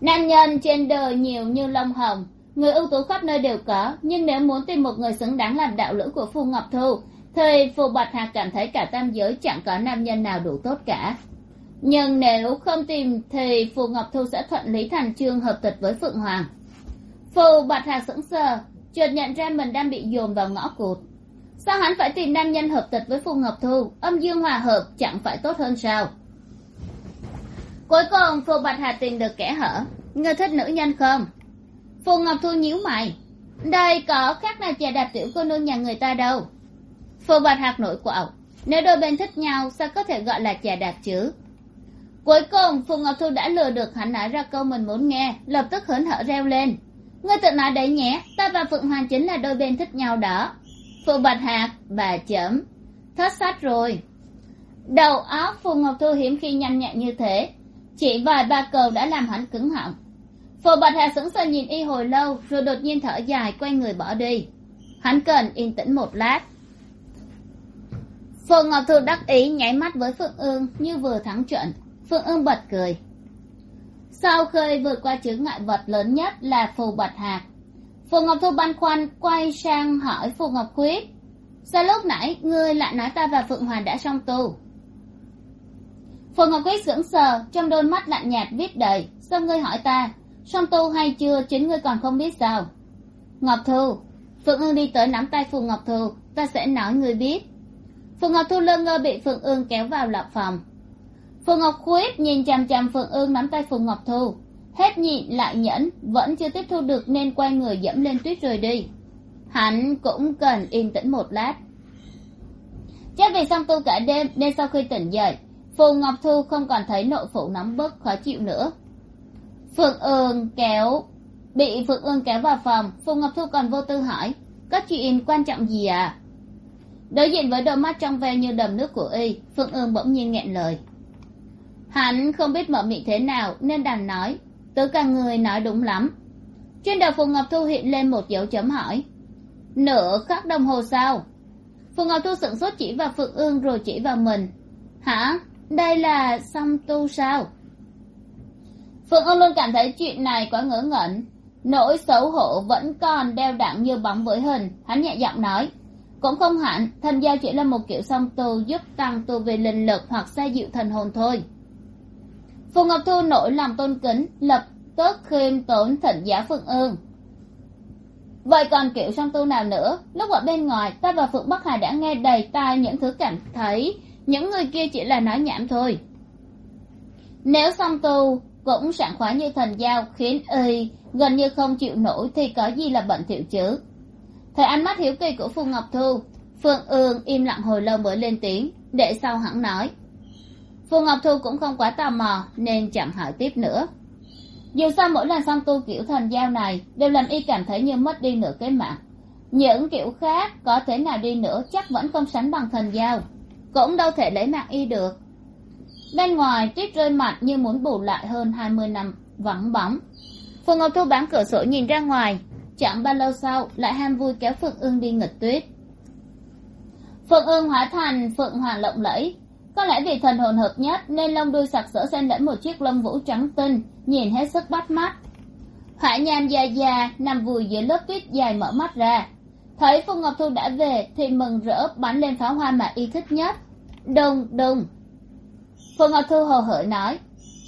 Nam nhân trên đời nhiều như lông hồng, người ưu tú khắp nơi đều có, nhưng nếu muốn tìm một người xứng đáng làm đạo lữ của phù ngọc thu, thì phù bạch hạc cảm thấy cả tam giới chẳng có nam nhân nào đủ tốt cả. Nhưng nếu không tìm thì phù ngọc thu sẽ thuận lý thành trương hợp tịch với phượng hoàng. Phù bạch hạc sững sờ, chợt nhận ra mình đang bị dồn vào ngõ cụt sao hắn phải tìm nam nhân hợp tịch với phù ngọc thu? Âm dương hòa hợp chẳng phải tốt hơn sao? Cuối cùng, phù bạch Hà tìm được kẻ hở. Người thích nữ nhân không? Phù ngọc thu nhíu mày. Đây có khác nào chè đạp tiểu cô nương nhà người ta đâu? Phù bạch hạc nổi quạo. Nếu đôi bên thích nhau, sao có thể gọi là chè đạp chứ? Cuối cùng, phù ngọc thu đã lừa được hắn nói ra câu mình muốn nghe, lập tức hớn hở reo lên. Ngươi tự nói đấy nhé, ta và phượng hoàng chính là đôi bên thích nhau đó phù bạch hạc, bà chấm thất sách rồi. Đầu óc phù ngọc thu hiếm khi nhanh nhẹn như thế. Chỉ vài ba cầu đã làm hắn cứng họng. Phù bạch hạc sững sờ nhìn y hồi lâu, rồi đột nhiên thở dài, quay người bỏ đi. Hắn cần yên tĩnh một lát. Phù ngọc thu đắc ý nháy mắt với phượng ương, như vừa thắng trận. Phượng ương bật cười. Sau khi vượt qua chướng ngại vật lớn nhất là phù bạch hạc phù ngọc thu băn khoăn, quay sang hỏi phù ngọc khuyết sao lúc nãy ngươi lại nói ta và phượng hoàng đã xong tu? Phù ngọc khuyết sững sờ, trong đôi mắt lạnh nhạt viết đầy sao ngươi hỏi ta xong tu hay chưa chính ngươi còn không biết sao? Ngọc thu, phượng ương đi tới nắm tay phù ngọc thu, ta sẽ nói ngươi biết. Phù ngọc thu lơ ngơ bị phượng ương kéo vào lọc phòng. Phù ngọc khuyết nhìn chằm chằm phượng ương nắm tay phù ngọc thu hết nhịn lại nhẫn, vẫn chưa tiếp thu được nên quay người dẫm lên tuyết rời đi. Hắn cũng cần yên tĩnh một lát. Chắc vì xong tu cả đêm nên sau khi tỉnh dậy, phù ngọc thu không còn thấy nội phụ nóng bức khó chịu nữa. Phượng ương kéo, bị phượng ương kéo vào phòng, phù ngọc thu còn vô tư hỏi, có chuyện quan trọng gì à đối diện với đôi mắt trong veo như đầm nước của y, phượng ương bỗng nhiên nghẹn lời. Hắn không biết mở miệng thế nào nên đành nói tứ cả người nói đúng lắm. Trên đầu phù ngọc thu hiện lên một dấu chấm hỏi. Nửa khắc đồng hồ sao? phù ngọc thu sửng sốt chỉ vào phượng ương rồi chỉ vào mình. Hả? Đây là song tu sao? Phượng ương luôn cảm thấy chuyện này quá ngớ ngẩn. Nỗi xấu hổ vẫn còn đeo đẳng như bóng với hình. Hắn nhẹ giọng nói. Cũng không hẳn thần giao chỉ là một kiểu song tu giúp tăng tu về linh lực hoặc xa dịu thần hồn thôi phù ngọc thu nổi lòng tôn kính, lập tức khiêm tốn thỉnh giả phượng ương. Vậy còn kiểu song tu nào nữa? Lúc ở bên ngoài, ta và phượng bắc hà đã nghe đầy tai những thứ cảm thấy. Những người kia chỉ là nói nhảm thôi. Nếu song tu cũng sảng khoái như thần giao khiến y gần như không chịu nổi, thì có gì là bận thiệu chứ? Thời ánh mắt hiếu kỳ của phù ngọc thu phượng ương im lặng hồi lâu mới lên tiếng, để sau hẳn nói phù ngọc thu cũng không quá tò mò, nên chẳng hỏi tiếp nữa. Dù sao mỗi lần song tu kiểu thần giao này, đều làm y cảm thấy như mất đi nửa cái mạng. Những kiểu khác có thế nào đi nữa chắc vẫn không sánh bằng thần giao, cũng đâu thể lấy mạng y được. Bên ngoài, tuyết rơi mặt như muốn bù lại hơn hai mươi năm, vắng bóng. Phù ngọc thu bán cửa sổ nhìn ra ngoài, chẳng bao lâu sau lại ham vui kéo phượng ương đi nghịch tuyết. Phượng ương hóa thành phượng hoàng lộng lẫy có lẽ vì thần hồn hợp nhất, nên lông đuôi sặc sỡ xen lẫn một chiếc lông vũ trắng tinh, nhìn hết sức bắt mắt. Hỏa nham già già nằm vùi dưới lớp tuyết dài mở mắt ra. Thấy Phùng ngọc thu đã về, thì mừng rỡ bắn lên pháo hoa mà y thích nhất. Đùng đùng. Phùng ngọc thu hồ hởi nói,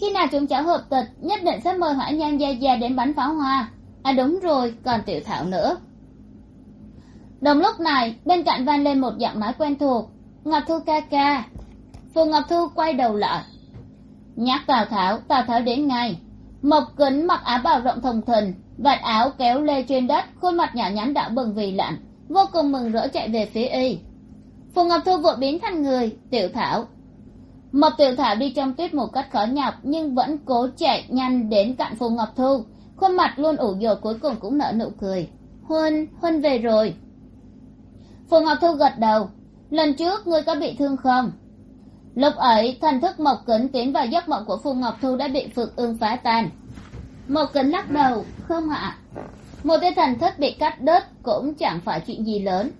khi nào chúng cháu hợp tịch, nhất định sẽ mời hỏa nham già già đến bắn pháo hoa. À đúng rồi, còn tiểu thảo nữa. Đồng lúc này, bên cạnh vang lên một giọng nói quen thuộc, ngọc thu ca ca phù ngọc thu quay đầu lại. Nhắc tào tháo tào tháo đến ngay. Mộc kính mặc áo bào rộng thùng thình, vạt áo kéo lê trên đất, khuôn mặt nhỏ nhắn đỏ bừng vì lạnh, vô cùng mừng rỡ chạy về phía y. Phù ngọc thu vội biến thành người, tiểu thảo. Mộc tiểu thảo đi trong tuyết một cách khó nhọc, nhưng vẫn cố chạy nhanh đến cạnh phù ngọc thu khuôn mặt luôn ủ dột, cuối cùng cũng nở nụ cười. Huân huân về rồi. Phù ngọc thu gật đầu. Lần trước ngươi có bị thương không? Lúc ấy, thần thức mộc kính tiến vào giấc mộng của phù ngọc thu đã bị phượng ương phá tan. Mộc kính lắc đầu, không ạ. Một tia thần thức bị cắt đứt cũng chẳng phải chuyện gì lớn.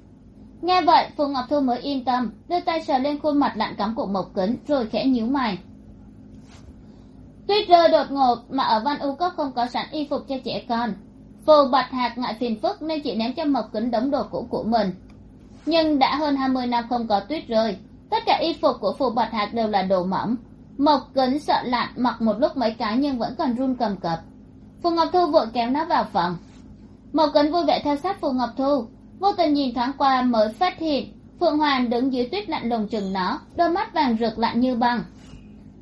Nghe vậy phù ngọc thu mới yên tâm, đưa tay sờ lên khuôn mặt lạnh cắm của mộc kính, rồi khẽ nhíu mày. Tuyết rơi đột ngột mà ở văn u cốc không có sẵn y phục cho trẻ con. Phù bạch hạt ngại phiền phức nên chỉ ném cho mộc kính đống đồ cũ của mình. Nhưng đã hơn hai mươi năm không có tuyết rơi tất cả y phục của phù bạch hạc đều là đồ mỏng. Mộc kính sợ lạnh, mặc một lúc mấy cái nhưng vẫn còn run cầm cập. Phù ngọc thu vội kéo nó vào phòng. Mộc kính vui vẻ theo sát phù ngọc thu. Vô tình nhìn thoáng qua mới phát hiện, phượng hoàng đứng dưới tuyết lạnh lùng chừng nó, đôi mắt vàng rực lạnh như băng.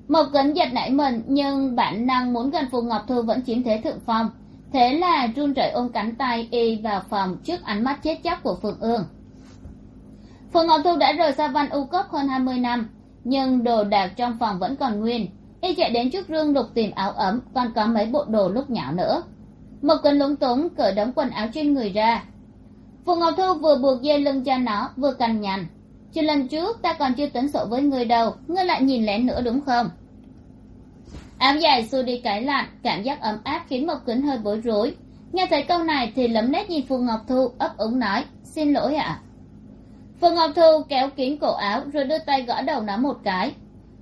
Mộc kính giật nảy mình, nhưng bản năng muốn gần phù ngọc thu vẫn chiếm thế thượng phong. Thế là run rẩy ôm cánh tay y vào phòng trước ánh mắt chết chóc của phượng ương. Phùng ngọc thu đã rời xa văn u cấp hơn hai mươi năm, nhưng đồ đạc trong phòng vẫn còn nguyên. Y chạy đến trước rương lục tìm áo ấm, còn có mấy bộ đồ lúc nhỏ nữa. Một cơn lúng túng cởi đống quần áo trên người ra. Phùng ngọc thu vừa buộc dây lưng cho nó, vừa cằn nhằn. Chứ lần trước ta còn chưa tính sổ với người đâu, ngươi lại nhìn lén nữa đúng không? Áo dài xua đi cái lạnh cảm giác ấm áp khiến mộc kính hơi bối rối. Nghe thấy câu này thì lấm nét nhìn phù ngọc thu, ấp úng nói, xin lỗi ạ. Phượng ngọc thu kéo kín cổ áo rồi đưa tay gõ đầu nó một cái.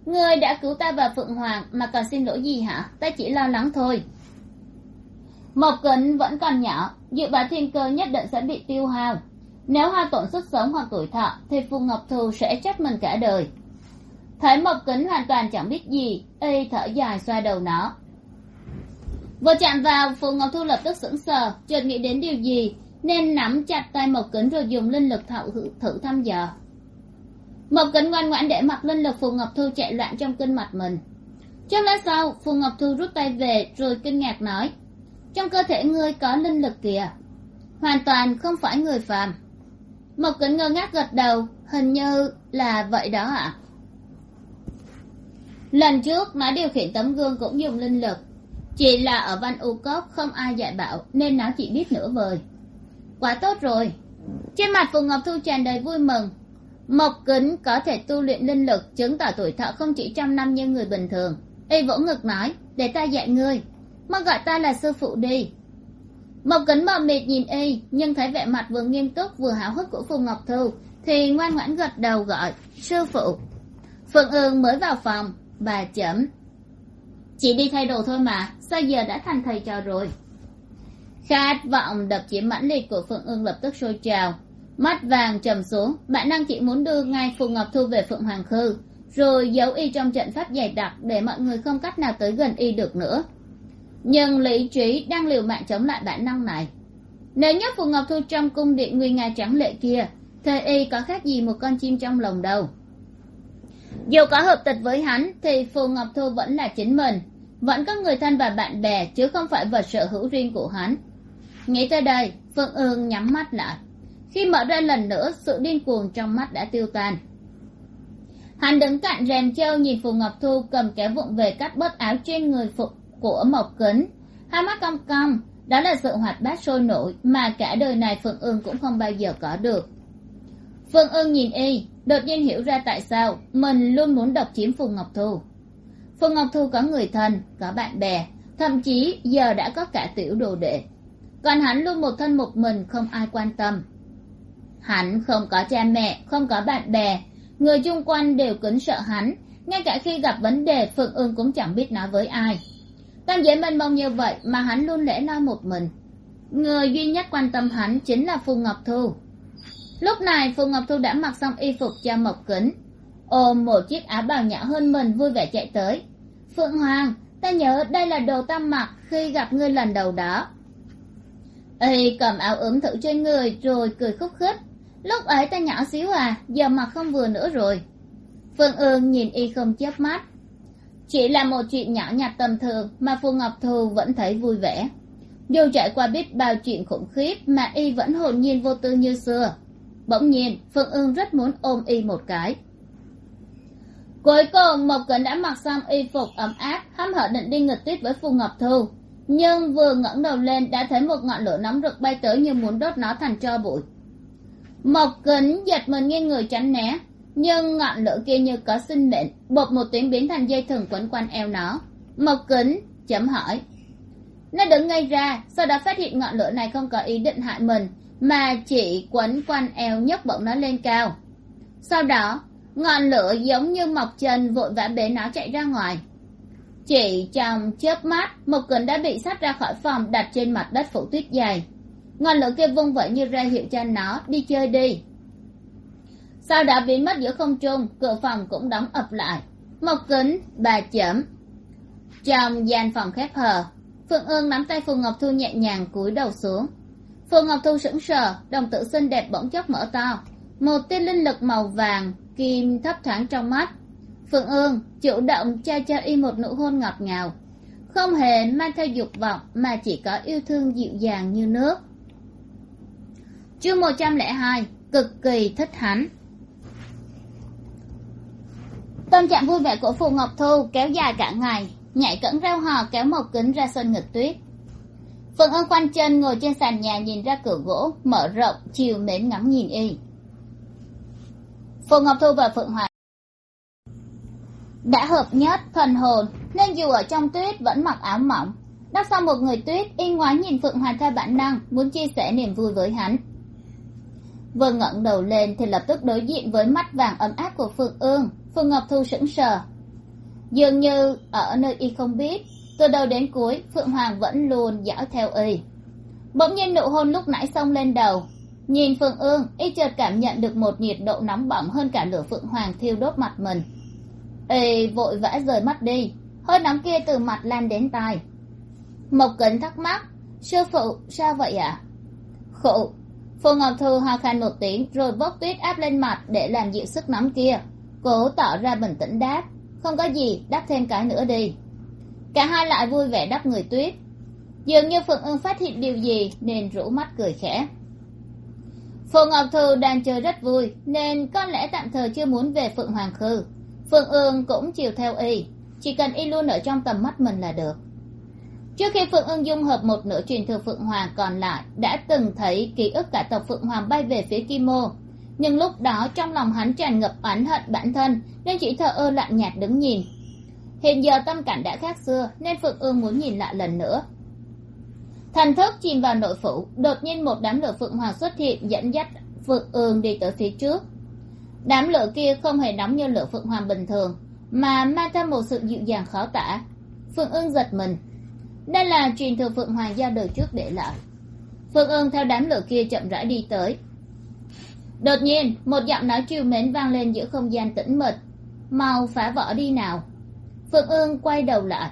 Ngươi đã cứu ta và phượng hoàng mà còn xin lỗi gì hả? Ta chỉ lo lắng thôi. Mộc kính vẫn còn nhỏ, dự báo thiên cơ nhất định sẽ bị tiêu hao. Nếu hao tổn sức sống hoặc tuổi thọ, thì phù ngọc thu sẽ trách mình cả đời. Thấy mộc kính hoàn toàn chẳng biết gì, y thở dài xoa đầu nó. Vừa chạm vào phù ngọc thu lập tức sững sờ, chợt nghĩ đến điều gì nên nắm chặt tay mộc kính rồi dùng linh lực thử, thử thăm dò. Mộc kính ngoan ngoãn để mặc linh lực phù ngọc thu chạy loạn trong kinh mạch mình. Trong lát sau phù ngọc thu rút tay về rồi kinh ngạc nói trong cơ thể ngươi có linh lực kìa. Hoàn toàn không phải người phàm. Mộc kính ngơ ngác gật đầu hình như là vậy đó ạ. À? lần trước nó điều khiển tấm gương cũng dùng linh lực. Chỉ là ở văn u cốc không ai dạy bảo nên nó chỉ biết nửa vời quá tốt rồi. Trên mặt phù ngọc thu tràn đầy vui mừng. Mộc kính có thể tu luyện linh lực chứng tỏ tuổi thọ không chỉ trăm năm như người bình thường. Y vỗ ngực nói, để ta dạy ngươi. Mau gọi ta là sư phụ đi. Mộc kính mờ mịt nhìn y, nhưng thấy vẻ mặt vừa nghiêm túc vừa háo hức của phù ngọc thu, thì ngoan ngoãn gật đầu gọi, sư phụ. Phượng ương mới vào phòng, bà chấm. Chỉ đi thay đồ thôi mà, sao giờ đã thành thầy trò rồi? Khát vọng đập chiếm mãnh liệt của phượng ương lập tức sôi trào. Mắt vàng trầm xuống, Bản năng chỉ muốn đưa ngay phù ngọc thu về phượng hoàng khư, rồi giấu y trong trận pháp dày đặc để mọi người không cách nào tới gần y được nữa. Nhưng lý trí đang liều mạng chống lại bản năng này. Nếu nhốt phù ngọc thu trong cung điện nguy nga trắng lệ kia, thì y có khác gì một con chim trong lồng đâu. Dù có hợp tịch với hắn, thì phù ngọc thu vẫn là chính mình. Vẫn có người thân và bạn bè, chứ không phải vật sở hữu riêng của hắn nghĩ tới đây, phương ương nhắm mắt lại. Khi mở ra lần nữa, sự điên cuồng trong mắt đã tiêu tan. Hắn đứng cạnh rèm treo nhìn phù ngọc thu cầm kéo vụng về cắt bớt áo trên người phục của mộc kính. Hai mắt cong cong, đó là sự hoạt bát sôi nổi mà cả đời này Phương ương cũng không bao giờ có được. Phương ương nhìn y, đột nhiên hiểu ra tại sao mình luôn muốn độc chiếm phù ngọc thu. Phù ngọc thu có người thân, có bạn bè, thậm chí giờ đã có cả tiểu đồ đệ còn hắn luôn một thân một mình, không ai quan tâm. Hắn không có cha mẹ, không có bạn bè. Người chung quanh đều kính sợ hắn, ngay cả khi gặp vấn đề, phượng ương cũng chẳng biết nói với ai. Tam giới mênh mông như vậy mà hắn luôn lẽ loi một mình. Người duy nhất quan tâm hắn chính là phù ngọc thu. Lúc này, phù ngọc thu đã mặc xong y phục cho mộc kính, ôm một chiếc áo bào nhỏ hơn mình vui vẻ chạy tới. Phượng hoàng, ta nhớ đây là đồ ta mặc khi gặp ngươi lần đầu đó y cầm áo ấm thử trên người, rồi cười khúc khích. Lúc ấy ta nhỏ xíu à giờ mặt không vừa nữa rồi. Phương ương nhìn y không chớp mắt. Chỉ là một chuyện nhỏ nhặt tầm thường mà phù ngọc thù vẫn thấy vui vẻ. Dù trải qua biết bao chuyện khủng khiếp mà y vẫn hồn nhiên vô tư như xưa. Bỗng nhiên, phương ương rất muốn ôm y một cái. Cuối cùng mộc Cẩn đã mặc xong y phục ấm áp, hăm hở định đi nghịch tuyết với phù ngọc thu nhưng vừa ngẩng đầu lên đã thấy một ngọn lửa nóng rực bay tới như muốn đốt nó thành tro bụi. Mộc kính giật mình nghiêng người tránh né, nhưng ngọn lửa kia như có sinh mệnh, bột một tiếng biến thành dây thừng quấn quanh eo nó. Mộc kính chấm hỏi, nó đứng ngay ra, sau đó phát hiện ngọn lửa này không có ý định hại mình, mà chỉ quấn quanh eo nhấc bổng nó lên cao. Sau đó, ngọn lửa giống như mọc chân vội vã bế nó chạy ra ngoài chỉ trong chớp mắt, một kính đã bị sắt ra khỏi phòng, đặt trên mặt đất phủ tuyết dày. Ngọn lửa kia vung vẩy như ra hiệu cho nó, đi chơi đi. Sau đó biến mất giữa không trung, cửa phòng cũng đóng ập lại. Một kính bà chấm. Trong gian phòng khép hờ, phượng ương nắm tay phù ngọc thu nhẹ nhàng cúi đầu xuống. Phù ngọc thu sững sờ, đồng tử xinh đẹp bỗng chốc mở to. Một tia linh lực màu vàng, kim thấp thoáng trong mắt phượng ương chủ động trao cho y một nụ hôn ngọt ngào. Không hề mang theo dục vọng mà chỉ có yêu thương dịu dàng như nước. Chương một trăm lẻ hai, cực kỳ thích hắn. Tâm trạng vui vẻ của phù ngọc thu kéo dài cả ngày, nhảy cẫng reo hò kéo một kính ra sân nghịch tuyết. Phượng ương quanh chân ngồi trên sàn nhà nhìn ra cửa gỗ, mở rộng, chiều mến ngắm nhìn y. Phù ngọc thu và phượng hoàng đã hợp nhất thần hồn, nên dù ở trong tuyết vẫn mặc áo mỏng. Đắp sau một người tuyết y ngoái nhìn phượng hoàng theo bản năng, muốn chia sẻ niềm vui với hắn. Vừa ngẩng đầu lên thì lập tức đối diện với mắt vàng ấm áp của phượng ương, phượng ngọc thu sững sờ. Dường như ở nơi y không biết, từ đầu đến cuối, phượng hoàng vẫn luôn dõi theo y. Bỗng nhiên nụ hôn lúc nãy xông lên đầu. Nhìn phượng ương, y chợt cảm nhận được một nhiệt độ nóng bỏng hơn cả lửa phượng hoàng thiêu đốt mặt mình y vội vã rời mắt đi. Hơi nóng kia từ mặt lan đến tai. Mộc kính thắc mắc, sư phụ, sao vậy ạ? À? khụ phù ngọc thư ho khan một tiếng, rồi vớt tuyết áp lên mặt để làm dịu sức nóng kia. Cố tỏ ra bình tĩnh đáp, không có gì, đắp thêm cái nữa đi. Cả hai lại vui vẻ đắp người tuyết. Dường như phượng ưng phát hiện điều gì nên rũ mắt cười khẽ. Phù ngọc thư đang chơi rất vui, nên có lẽ tạm thời chưa muốn về phượng hoàng khư phượng ương cũng chiều theo y. Chỉ cần y luôn ở trong tầm mắt mình là được. Trước khi phượng ương dung hợp một nửa truyền thừa phượng hoàng còn lại, đã từng thấy ký ức cả tộc phượng hoàng bay về phía kim mô. Nhưng lúc đó trong lòng hắn tràn ngập oán hận bản thân, nên chỉ thờ ơ lạnh nhạt đứng nhìn. Hiện giờ tâm cảnh đã khác xưa, nên phượng ương muốn nhìn lại lần nữa. Thần thức chìm vào nội phủ, đột nhiên một đám lửa phượng hoàng xuất hiện, dẫn dắt phượng ương đi tới phía trước đám lửa kia không hề nóng như lửa phượng hoàng bình thường, mà mang theo một sự dịu dàng khó tả. Phượng ương giật mình. Đây là truyền thừa phượng hoàng giao đời trước để lại. Phượng ương theo đám lửa kia chậm rãi đi tới. Đột nhiên, một giọng nói trìu mến vang lên giữa không gian tĩnh mịch. Mau phá vỡ đi nào. Phượng ương quay đầu lại.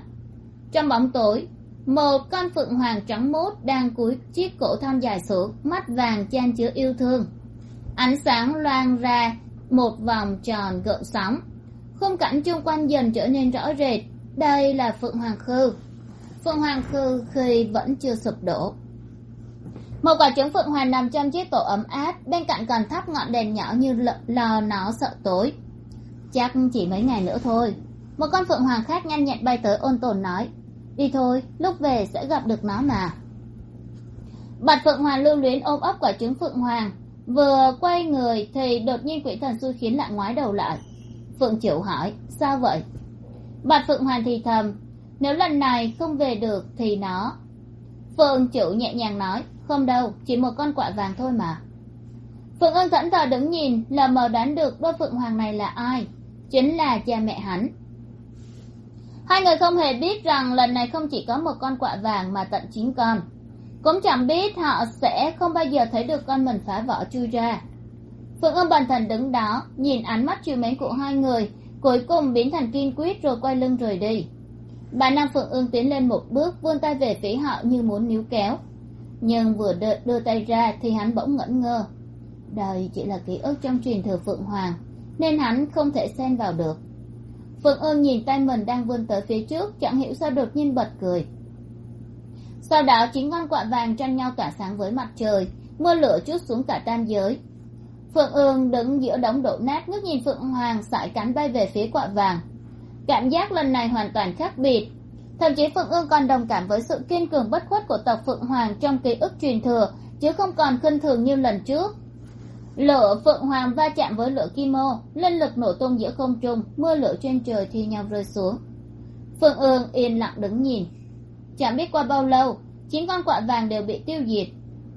Trong bóng tối, một con phượng hoàng trắng mốt đang cúi chiếc cổ thon dài xuống, mắt vàng chan chứa yêu thương. Ánh sáng loang ra một vòng tròn gợn sóng. Khung cảnh chung quanh dần trở nên rõ rệt. Đây là phượng hoàng khư. Phượng hoàng khư khi vẫn chưa sụp đổ. Một quả trứng phượng hoàng nằm trong chiếc tổ ấm áp, bên cạnh còn thắp ngọn đèn nhỏ như lò nó sợ tối. Chắc chỉ mấy ngày nữa thôi. Một con phượng hoàng khác nhanh nhẹn bay tới ôn tồn nói, đi thôi, lúc về sẽ gặp được nó mà. Bạch phượng hoàng lưu luyến ôm ấp quả trứng phượng hoàng vừa quay người thì đột nhiên quỷ thần xui khiến lại ngoái đầu lại. Phượng chịu hỏi, sao vậy? Bạch phượng hoàng thì thầm, nếu lần này không về được thì nó. Phượng chủ nhẹ nhàng nói, không đâu, chỉ một con quạ vàng thôi mà. Phượng ương thẫn thờ đứng nhìn, lờ mờ đoán được đôi phượng hoàng này là ai, chính là cha mẹ hắn. Hai người không hề biết rằng lần này không chỉ có một con quạ vàng mà tận chín con cũng chẳng biết họ sẽ không bao giờ thấy được con mình phá vỡ chui ra. Phượng ương bần thần đứng đó nhìn ánh mắt chiều mến của hai người cuối cùng biến thành kiên quyết rồi quay lưng rời đi. Bà nam phượng ương tiến lên một bước vươn tay về phía họ như muốn níu kéo. Nhưng vừa đưa, đưa tay ra thì hắn bỗng ngẩn ngơ. Đời chỉ là ký ức trong truyền thừa phượng hoàng nên hắn không thể xen vào được. Phượng ương nhìn tay mình đang vươn tới phía trước chẳng hiểu sao đột nhiên bật cười sau đó chín con quạ vàng tranh nhau tỏa sáng với mặt trời, mưa lửa chút xuống cả tam giới. Phượng ương đứng giữa đống đổ nát ngước nhìn phượng hoàng sải cánh bay về phía quạ vàng. Cảm giác lần này hoàn toàn khác biệt. Thậm chí phượng ương còn đồng cảm với sự kiên cường bất khuất của tộc phượng hoàng trong ký ức truyền thừa, chứ không còn khinh thường như lần trước. Lửa phượng hoàng va chạm với lửa kim ô, linh lực nổ tung giữa không trung, mưa lửa trên trời thi nhau rơi xuống. Phượng ương yên lặng đứng nhìn chẳng biết qua bao lâu, chín con quạ vàng đều bị tiêu diệt.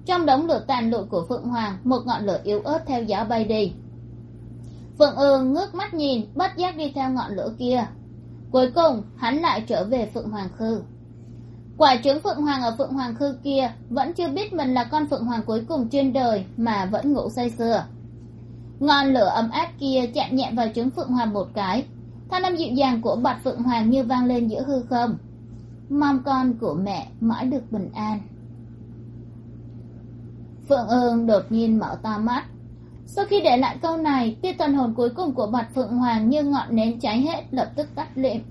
Trong đống lửa tàn lụi của phượng hoàng, một ngọn lửa yếu ớt theo gió bay đi. Phượng ương ngước mắt nhìn, bất giác đi theo ngọn lửa kia. Cuối cùng, hắn lại trở về phượng hoàng khư. Quả trứng phượng hoàng ở phượng hoàng khư kia vẫn chưa biết mình là con phượng hoàng cuối cùng trên đời mà vẫn ngủ say sưa. Ngọn lửa ấm áp kia chạm nhẹ vào trứng phượng hoàng một cái. Thanh âm dịu dàng của bạch phượng hoàng như vang lên giữa hư không mong con của mẹ mãi được bình an. Phượng ương đột nhiên mở to mắt. Sau khi để lại câu này, tia toàn hồn cuối cùng của bạch phượng hoàng như ngọn nến cháy hết, lập tức tắt lịm.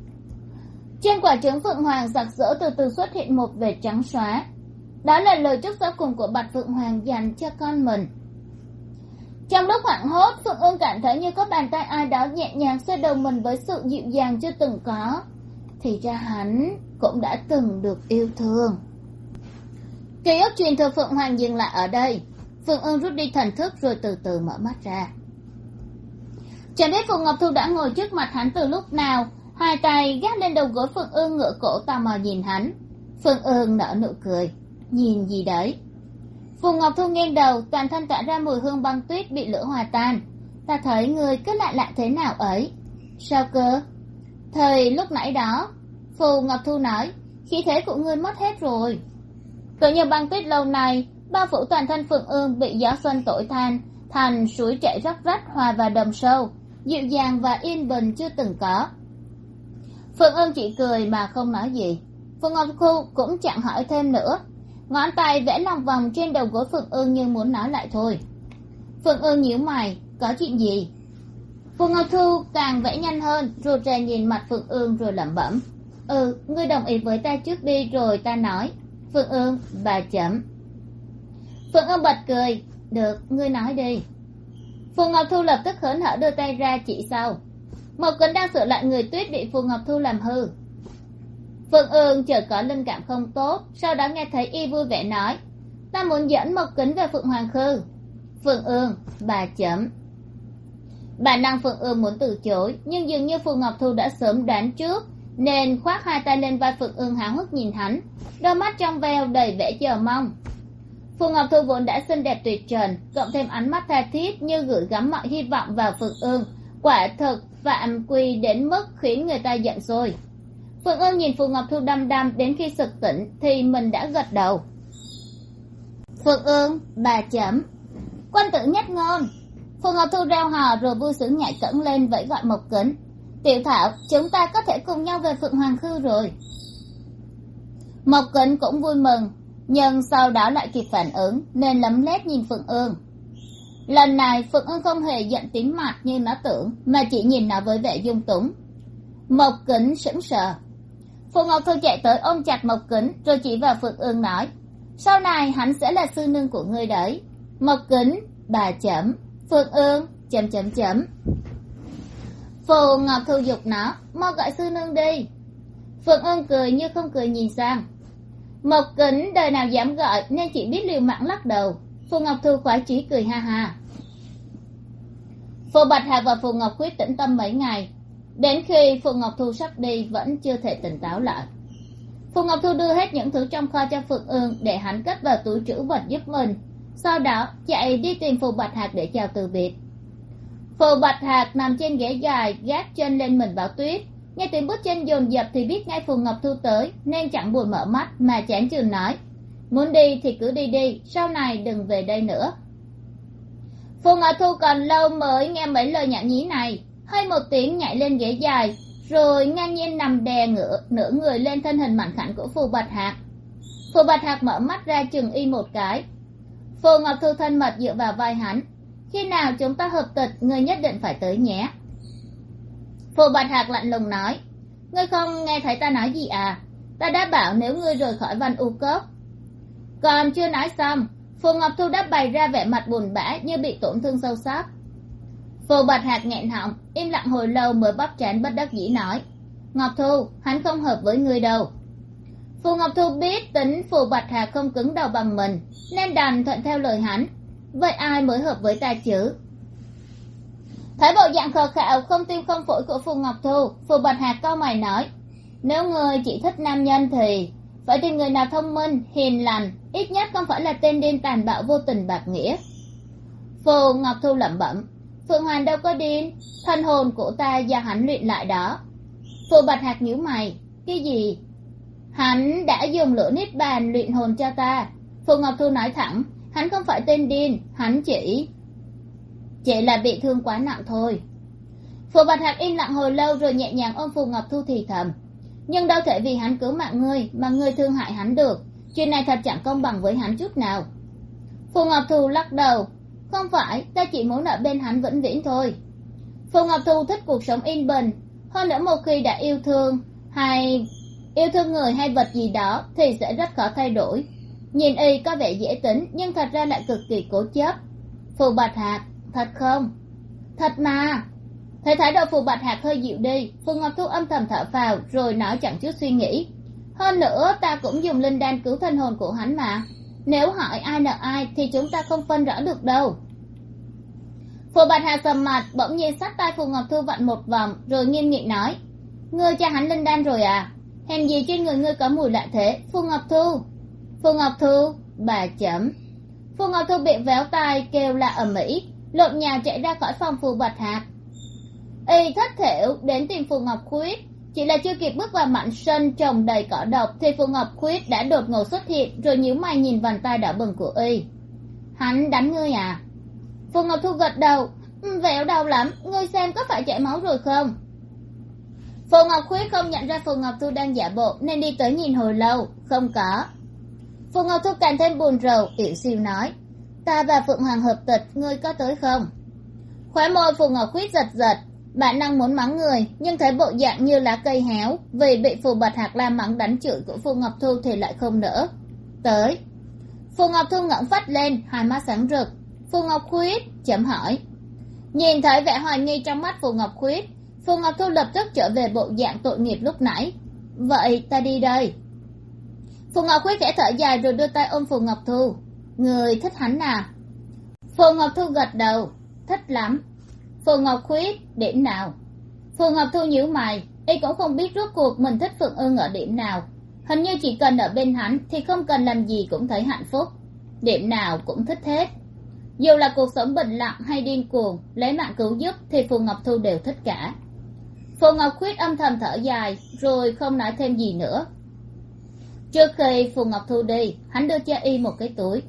Trên quả trứng phượng hoàng giặc rỡ từ từ xuất hiện một vệt trắng xóa. Đó là lời chúc sau cùng của bạch phượng hoàng dành cho con mình. Trong lúc hoảng hốt, phượng ương cảm thấy như có bàn tay ai đó nhẹ nhàng xoay đầu mình với sự dịu dàng chưa từng có thì ra hắn cũng đã từng được yêu thương. Ký ức truyền thừa phượng hoàng dừng lại ở đây. Phượng ương rút đi thần thức rồi từ từ mở mắt ra. Chẳng biết phượng ngọc thu đã ngồi trước mặt hắn từ lúc nào. Hai tay gác lên đầu gối phượng ương ngửa cổ tò mò nhìn hắn. Phượng ương nở nụ cười. Nhìn gì đấy? Phượng ngọc thu nghiêng đầu, toàn thân tỏa ra mùi hương băng tuyết bị lửa hòa tan. Ta thấy người cứ lạ lạ thế nào ấy? Sao cơ? Thời lúc nãy đó, phù ngọc thu nói, khí thế của ngươi mất hết rồi. Tự như băng tuyết lâu này bao phủ toàn thân phượng ương bị gió xuân tội than, thành suối chảy róc rách, hòa vào đầm sâu, dịu dàng và yên bình chưa từng có. Phượng ương chỉ cười mà không nói gì. Phù ngọc thu cũng chẳng hỏi thêm nữa. Ngón tay vẽ lòng vòng trên đầu gối phượng ương như muốn nói lại thôi. Phượng ương nhíu mày, có chuyện gì? Cô ngọc thu càng vẽ nhanh hơn rồi rè nhìn mặt phượng ương rồi lẩm bẩm. Ừ ngươi đồng ý với ta trước đi rồi ta nói. Phượng ương, bà chậm. Phượng ương bật cười. Được, ngươi nói đi. Phù ngọc thu lập tức hớn hở đưa tay ra chỉ sau. Một kính đang sửa lại người tuyết bị phù ngọc thu làm hư. Phượng ương chợt có linh cảm không tốt, sau đó nghe thấy y vui vẻ nói, ta muốn dẫn một kính về phượng hoàng khư. Phượng ương, bà chấm bản năng phượng ương muốn từ chối, nhưng dường như phù ngọc thu đã sớm đoán trước, nên khoác hai tay lên vai phượng ương háo hức nhìn hắn. Đôi mắt trong veo đầy vẻ chờ mong. Phù ngọc thu vốn đã xinh đẹp tuyệt trần, cộng thêm ánh mắt tha thiết như gửi gắm mọi hy vọng vào phượng ương quả thực phạm quy đến mức khiến người ta giận sôi phượng ương nhìn phù ngọc thu đăm đăm, đến khi sực tỉnh thì mình đã gật đầu. Phượng ương bà chấm. Quân tử nhất ngôn phù ngọc thu reo hò rồi vui sướng nhảy cẫng lên vẫy gọi mộc kính tiểu thảo, chúng ta có thể cùng nhau về phượng hoàng khư rồi. Mộc kính cũng vui mừng, nhưng sau đó lại kịp phản ứng, nên lấm lét nhìn phượng ương. Lần này, phượng ương không hề giận tím mặt như nó tưởng, mà chỉ nhìn nó với vẻ dung túng. Mộc kính sững sờ. Phù ngọc thu chạy tới ôm chặt mộc kính rồi chỉ vào phượng ương nói, sau này hắn sẽ là sư nương của ngươi đấy. Mộc kính bà chấm phượng ương chấm chấm chấm phù ngọc thu dục nó, mau gọi sư nương đi. Phượng ương cười như không cười nhìn sang. Mộc kính đời nào dám gọi nên chỉ biết liều mạng lắc đầu. Phù ngọc thu khoái chí cười ha ha. Phù bạch Hà và phù ngọc Quyết tĩnh tâm mấy ngày. Đến khi phù ngọc thu sắp đi, vẫn chưa thể tỉnh táo lại. Phù ngọc thu đưa hết những thứ trong kho cho phượng ương để hắn cất vào túi trữ vật giúp mình sau đó, chạy đi tìm phù bạch hạc để chào từ biệt. Phù bạch hạc nằm trên ghế dài, gác chân lên mình bảo tuyết. Nghe tiếng bước chân dồn dập thì biết ngay phù ngọc thu tới, nên chẳng buồn mở mắt, mà chán chường nói. Muốn đi thì cứ đi đi, sau này đừng về đây nữa. Phù ngọc thu còn lâu mới nghe mấy lời nhảm nhí này. Hơi một tiếng nhảy lên ghế dài, rồi ngang nhiên nằm đè ngửa, nửa người lên thân hình mảnh khảnh của phù bạch hạc. Phù bạch hạc mở mắt ra chừng y một cái phù ngọc thu thân mật dựa vào vai hắn. Khi nào chúng ta hợp tịch, ngươi nhất định phải tới nhé. Phù bạch hạc lạnh lùng nói, ngươi không nghe thấy ta nói gì à? Ta đã bảo nếu ngươi rời khỏi văn u cốc. Còn chưa nói xong, phù ngọc thu đã bày ra vẻ mặt buồn bã như bị tổn thương sâu sắc. Phù bạch hạc nghẹn họng, im lặng hồi lâu mới bắp chán bất đắc dĩ nói, ngọc thu hắn không hợp với ngươi đâu phù ngọc thu biết tính phù bạch hạc không cứng đầu bằng mình, nên đành thuận theo lời hắn. Vậy ai mới hợp với ta chứ? Thấy bộ dạng khờ khạo không tim không phổi của phù ngọc thu, phù bạch hạc cau mày nói, nếu người chỉ thích nam nhân thì phải tìm người nào thông minh, hiền lành, ít nhất không phải là tên điên tàn bạo vô tình bạc nghĩa. Phù ngọc thu lẩm bẩm, phượng hoàng đâu có điên, thân hồn của ta do hắn luyện lại đó. Phù bạch Hạc nhíu mày, cái gì? Hắn đã dùng lửa nít bàn luyện hồn cho ta. Phù ngọc thu nói thẳng, hắn không phải tên điên hắn chỉ chỉ là bị thương quá nặng thôi. Phù bạch hạc im lặng hồi lâu rồi nhẹ nhàng ôm phù ngọc thu thì thầm. Nhưng đâu thể vì hắn cứu mạng ngươi mà ngươi thương hại hắn được. Chuyện này thật chẳng công bằng với hắn chút nào. Phù ngọc thu lắc đầu, không phải, ta chỉ muốn ở bên hắn vĩnh viễn thôi. Phù ngọc thu thích cuộc sống yên bình. Hơn nữa một khi đã yêu thương, hay yêu thương người hay vật gì đó thì sẽ rất khó thay đổi. Nhìn y có vẻ dễ tính, nhưng thật ra lại cực kỳ cố chấp. Phù bạch hạc, thật không? Thật mà. Thấy thái độ phù bạch hạc hơi dịu đi phù ngọc thu âm thầm thở phào, rồi nói chẳng chút suy nghĩ. Hơn nữa, ta cũng dùng linh đan cứu thân hồn của hắn mà. Nếu hỏi ai nợ ai thì chúng ta không phân rõ được đâu. Phù bạch hạc sầm mặt, bỗng nhiên sát tay phù ngọc thu vặn một vòng, rồi nghiêm nghị nói. Ngươi cho hắn linh đan rồi à? Hèn gì trên người ngươi có mùi lạ thế? Phù ngọc thu. Phù ngọc thu, bà chấm. Phù ngọc thu bị véo tai, kêu là ầm ĩ. Lộn nhà chạy ra khỏi phòng phù bạch hạc y thất thểu, đến tìm phù ngọc khuyết. Chỉ là chưa kịp bước vào mảnh sân, trồng đầy cỏ độc, thì phù ngọc khuyết đã đột ngột xuất hiện, rồi nhíu mày nhìn bàn tay đỏ bừng của y hắn đánh ngươi à? Phù ngọc thu gật đầu. Ừ, véo đau lắm. Ngươi xem có phải chảy máu rồi không? Phù ngọc khuyết không nhận ra phù ngọc thu đang giả bộ, nên đi tới nhìn hồi lâu, không có. Phù ngọc thu càng thêm buồn rầu yểu xìu nói, ta và phượng hoàng hợp tịch, ngươi có tới không? Khóe môi phù ngọc khuyết giật giật, bản năng muốn mắng người, nhưng thấy bộ dạng như lá cây héo, vì bị phù bạch hạc la mắng đánh chửi của phù ngọc thu thì lại không nỡ. Tới, phù ngọc thu ngẩng phát lên, hai mắt sáng rực. Phù ngọc khuyết chấm hỏi, nhìn thấy vẻ hoài nghi trong mắt phù ngọc khuyết phù ngọc thu lập tức trở về bộ dạng tội nghiệp lúc nãy. Vậy ta đi đây. Phù ngọc khuyết khẽ thở dài rồi đưa tay ôm phù ngọc thu. Người thích hắn à? Phù ngọc thu gật đầu. Thích lắm. Phù ngọc khuyết, điểm nào? Phù ngọc thu nhíu mày. Y cũng không biết rốt cuộc mình thích phượng ương ở điểm nào. Hình như chỉ cần ở bên hắn thì không cần làm gì cũng thấy hạnh phúc. Điểm nào cũng thích hết. Dù là cuộc sống bình lặng hay điên cuồng, lấy mạng cứu giúp thì phù ngọc thu đều thích cả phù ngọc khuyết âm thầm thở dài, rồi không nói thêm gì nữa. Trước khi phù ngọc thu đi, hắn đưa cho y một cái túi.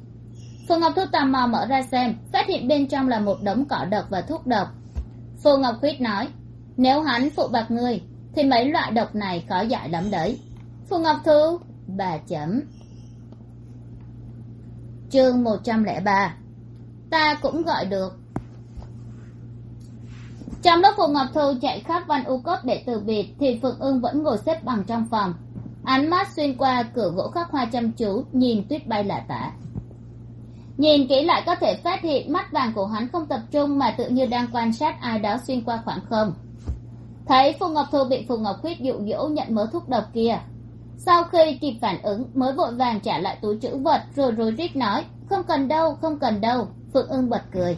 Phù ngọc thu tò mò mở ra xem, phát hiện bên trong là một đống cỏ độc và thuốc độc. Phù ngọc khuyết nói, nếu hắn phụ bạc ngươi, thì mấy loại độc này khó giải lắm đấy. Phù ngọc thu, bà chấm. Chương một trăm lẻ ba. Ta cũng gọi được trong lúc phù ngọc thu chạy khắp văn u cốc để từ biệt, thì phượng ương vẫn ngồi xếp bằng trong phòng. Ánh mắt xuyên qua cửa gỗ khắc hoa chăm chú, nhìn tuyết bay lạ tả. Nhìn kỹ lại có thể phát hiện mắt vàng của hắn không tập trung mà tự như đang quan sát ai đó xuyên qua khoảng không. Thấy phù ngọc thu bị phù ngọc khuyết dụ dỗ nhận mớ thuốc độc kia. Sau khi kịp phản ứng, mới vội vàng trả lại túi chữ vật, rồi rối rít nói, không cần đâu, không cần đâu. Phượng ưng bật cười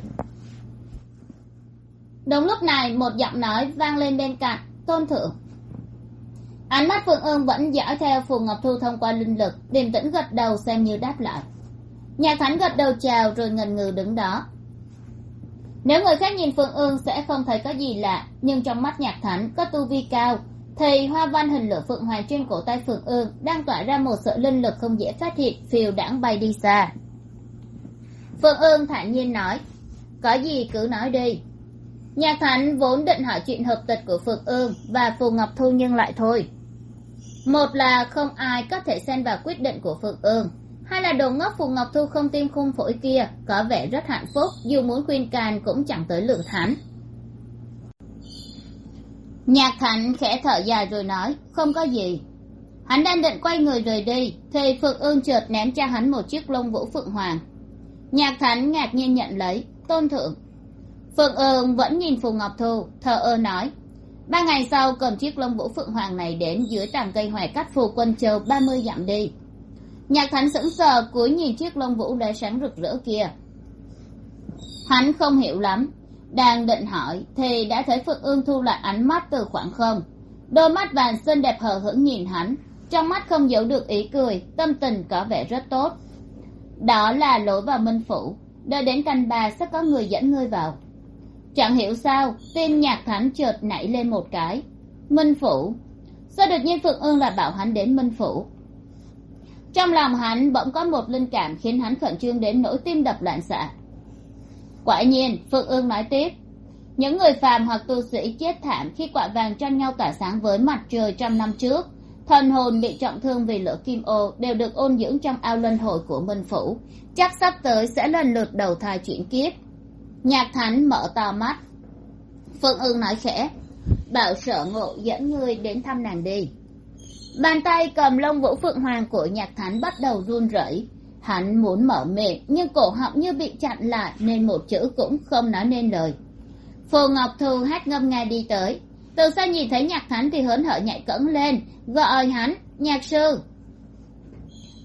đúng lúc này, một giọng nói vang lên bên cạnh, tôn thượng. Ánh mắt phương ương vẫn dõi theo phù ngọc thu thông qua linh lực, điềm tĩnh gật đầu xem như đáp lại. Nhạc thánh gật đầu chào rồi ngần ngừ đứng đó. Nếu người khác nhìn phương ương sẽ không thấy có gì lạ, nhưng trong mắt nhạc thánh có tu vi cao, thì hoa văn hình lửa phượng hoàng trên cổ tay phượng ương đang tỏa ra một sợi linh lực không dễ phát hiện, phiêu đãng bay đi xa. Phượng ương thản nhiên nói, có gì cứ nói đi nhạc thánh vốn định hỏi chuyện hợp tịch của phượng ương và phù ngọc thu nhưng lại thôi. Một là không ai có thể xen vào quyết định của phượng ương. Hai là đồ ngốc phù ngọc thu không tim khung phổi kia có vẻ rất hạnh phúc, dù muốn khuyên can cũng chẳng tới lượng thánh. Nhạc thánh khẽ thở dài rồi nói, không có gì. Hắn đang định quay người rời đi, thì phượng ương chợt ném cho hắn một chiếc lông vũ phượng hoàng. Nhạc thánh ngạc nhiên nhận lấy, tôn thượng phượng ương vẫn nhìn phù ngọc thu, thờ ơ nói, ba ngày sau cầm chiếc lông vũ phượng hoàng này đến dưới tàng cây hoài cắt phù quân châu ba mươi dặm đi. Nhạc thánh sững sờ cúi nhìn chiếc lông vũ đã sáng rực rỡ kia. Hắn không hiểu lắm, đang định hỏi thì đã thấy phượng ương thu lại ánh mắt từ khoảng không. Đôi mắt vàng xinh đẹp hờ hững nhìn hắn, trong mắt không giấu được ý cười, tâm tình có vẻ rất tốt. Đó là lỗi vào minh phủ, đợi đến canh ba sẽ có người dẫn ngươi vào chẳng hiểu sao tim nhạc thánh chợt nảy lên một cái. Minh phủ. Sao đột nhiên phượng ương lại bảo hắn đến minh phủ? Trong lòng hắn bỗng có một linh cảm khiến hắn khẩn trương đến nỗi tim đập loạn xạ. Quả nhiên, phượng ương nói tiếp. Những người phàm hoặc tu sĩ chết thảm khi quả vàng tranh nhau tỏa sáng với mặt trời trăm năm trước, thần hồn bị trọng thương vì lửa kim ô đều được ôn dưỡng trong ao luân hồi của minh phủ. Chắc sắp tới sẽ lần lượt đầu thai chuyển kiếp nhạc thánh mở to mắt. Phượng ương nói khẽ, bảo sợ ngộ dẫn ngươi đến thăm nàng đi. Bàn tay cầm lông vũ phượng hoàng của nhạc thánh bắt đầu run rẩy. Hắn muốn mở miệng, nhưng cổ họng như bị chặn lại nên một chữ cũng không nói nên lời. Phù ngọc thu hát ngâm nga đi tới. Từ xa nhìn thấy nhạc thánh thì hớn hở nhảy cẫng lên, gọi hắn, nhạc sư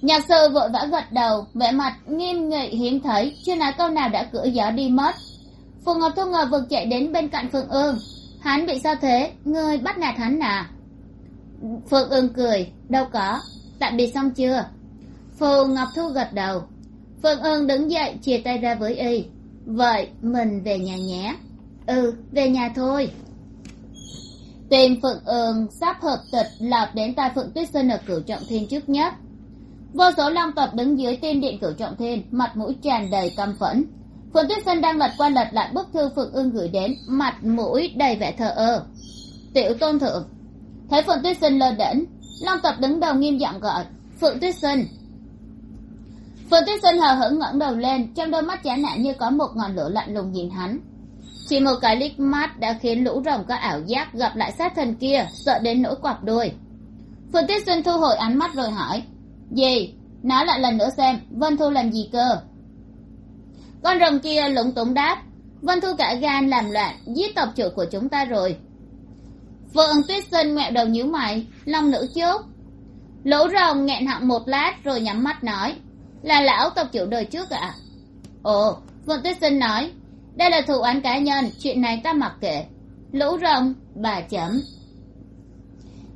nhạc sư vội vã gật đầu, vẻ mặt nghiêm nghị hiếm thấy, chưa nói câu nào đã cưỡi gió đi mất. Phù ngọc thu ngờ vực chạy đến bên cạnh phượng ương. Hắn bị sao thế? Ngươi bắt nạt hắn à? Phượng ương cười, đâu có, tạm biệt xong chưa? Phù ngọc thu gật đầu. Phượng ương đứng dậy, chia tay ra với y. Vậy mình về nhà nhé. Ừ về nhà thôi. Tìm phượng ương sắp hợp tịch lọt đến tai phượng tuyết sơn ở cửu trọng thiên trước nhất vô số long tộc đứng dưới tiên điện cửu trọng thiên, mặt mũi tràn đầy căm phẫn. Phượng tuyết sơn đang lật qua lật lại bức thư phượng ương gửi đến, mặt mũi đầy vẻ thờ ơ. Tiểu tôn thượng, thấy phượng tuyết sơn lơ đễnh, long tộc đứng đầu nghiêm giọng gọi, phượng tuyết sơn. Phượng tuyết sơn hờ hững ngẩng đầu lên, trong đôi mắt chán nản như có một ngọn lửa lạnh lùng nhìn hắn. Chỉ một cái liếc mắt đã khiến lũ rồng có ảo giác gặp lại sát thần kia, sợ đến nỗi quặp đuôi phượng tuyết sơn thu hồi ánh mắt rồi hỏi gì? Nói lại lần nữa xem, vân thu làm gì cơ? Con rồng kia lúng túng đáp, vân thu cả gan làm loạn, giết tộc chủ của chúng ta rồi. Phượng tuyết sinh ngoẹo đầu nhíu mày long nữ chốt. Lũ rồng nghẹn họng một lát rồi nhắm mắt nói, là lão tộc chủ đời trước ạ. À? ồ, phượng tuyết sinh nói, đây là thủ án cá nhân, chuyện này ta mặc kệ. Lũ rồng, bà chấm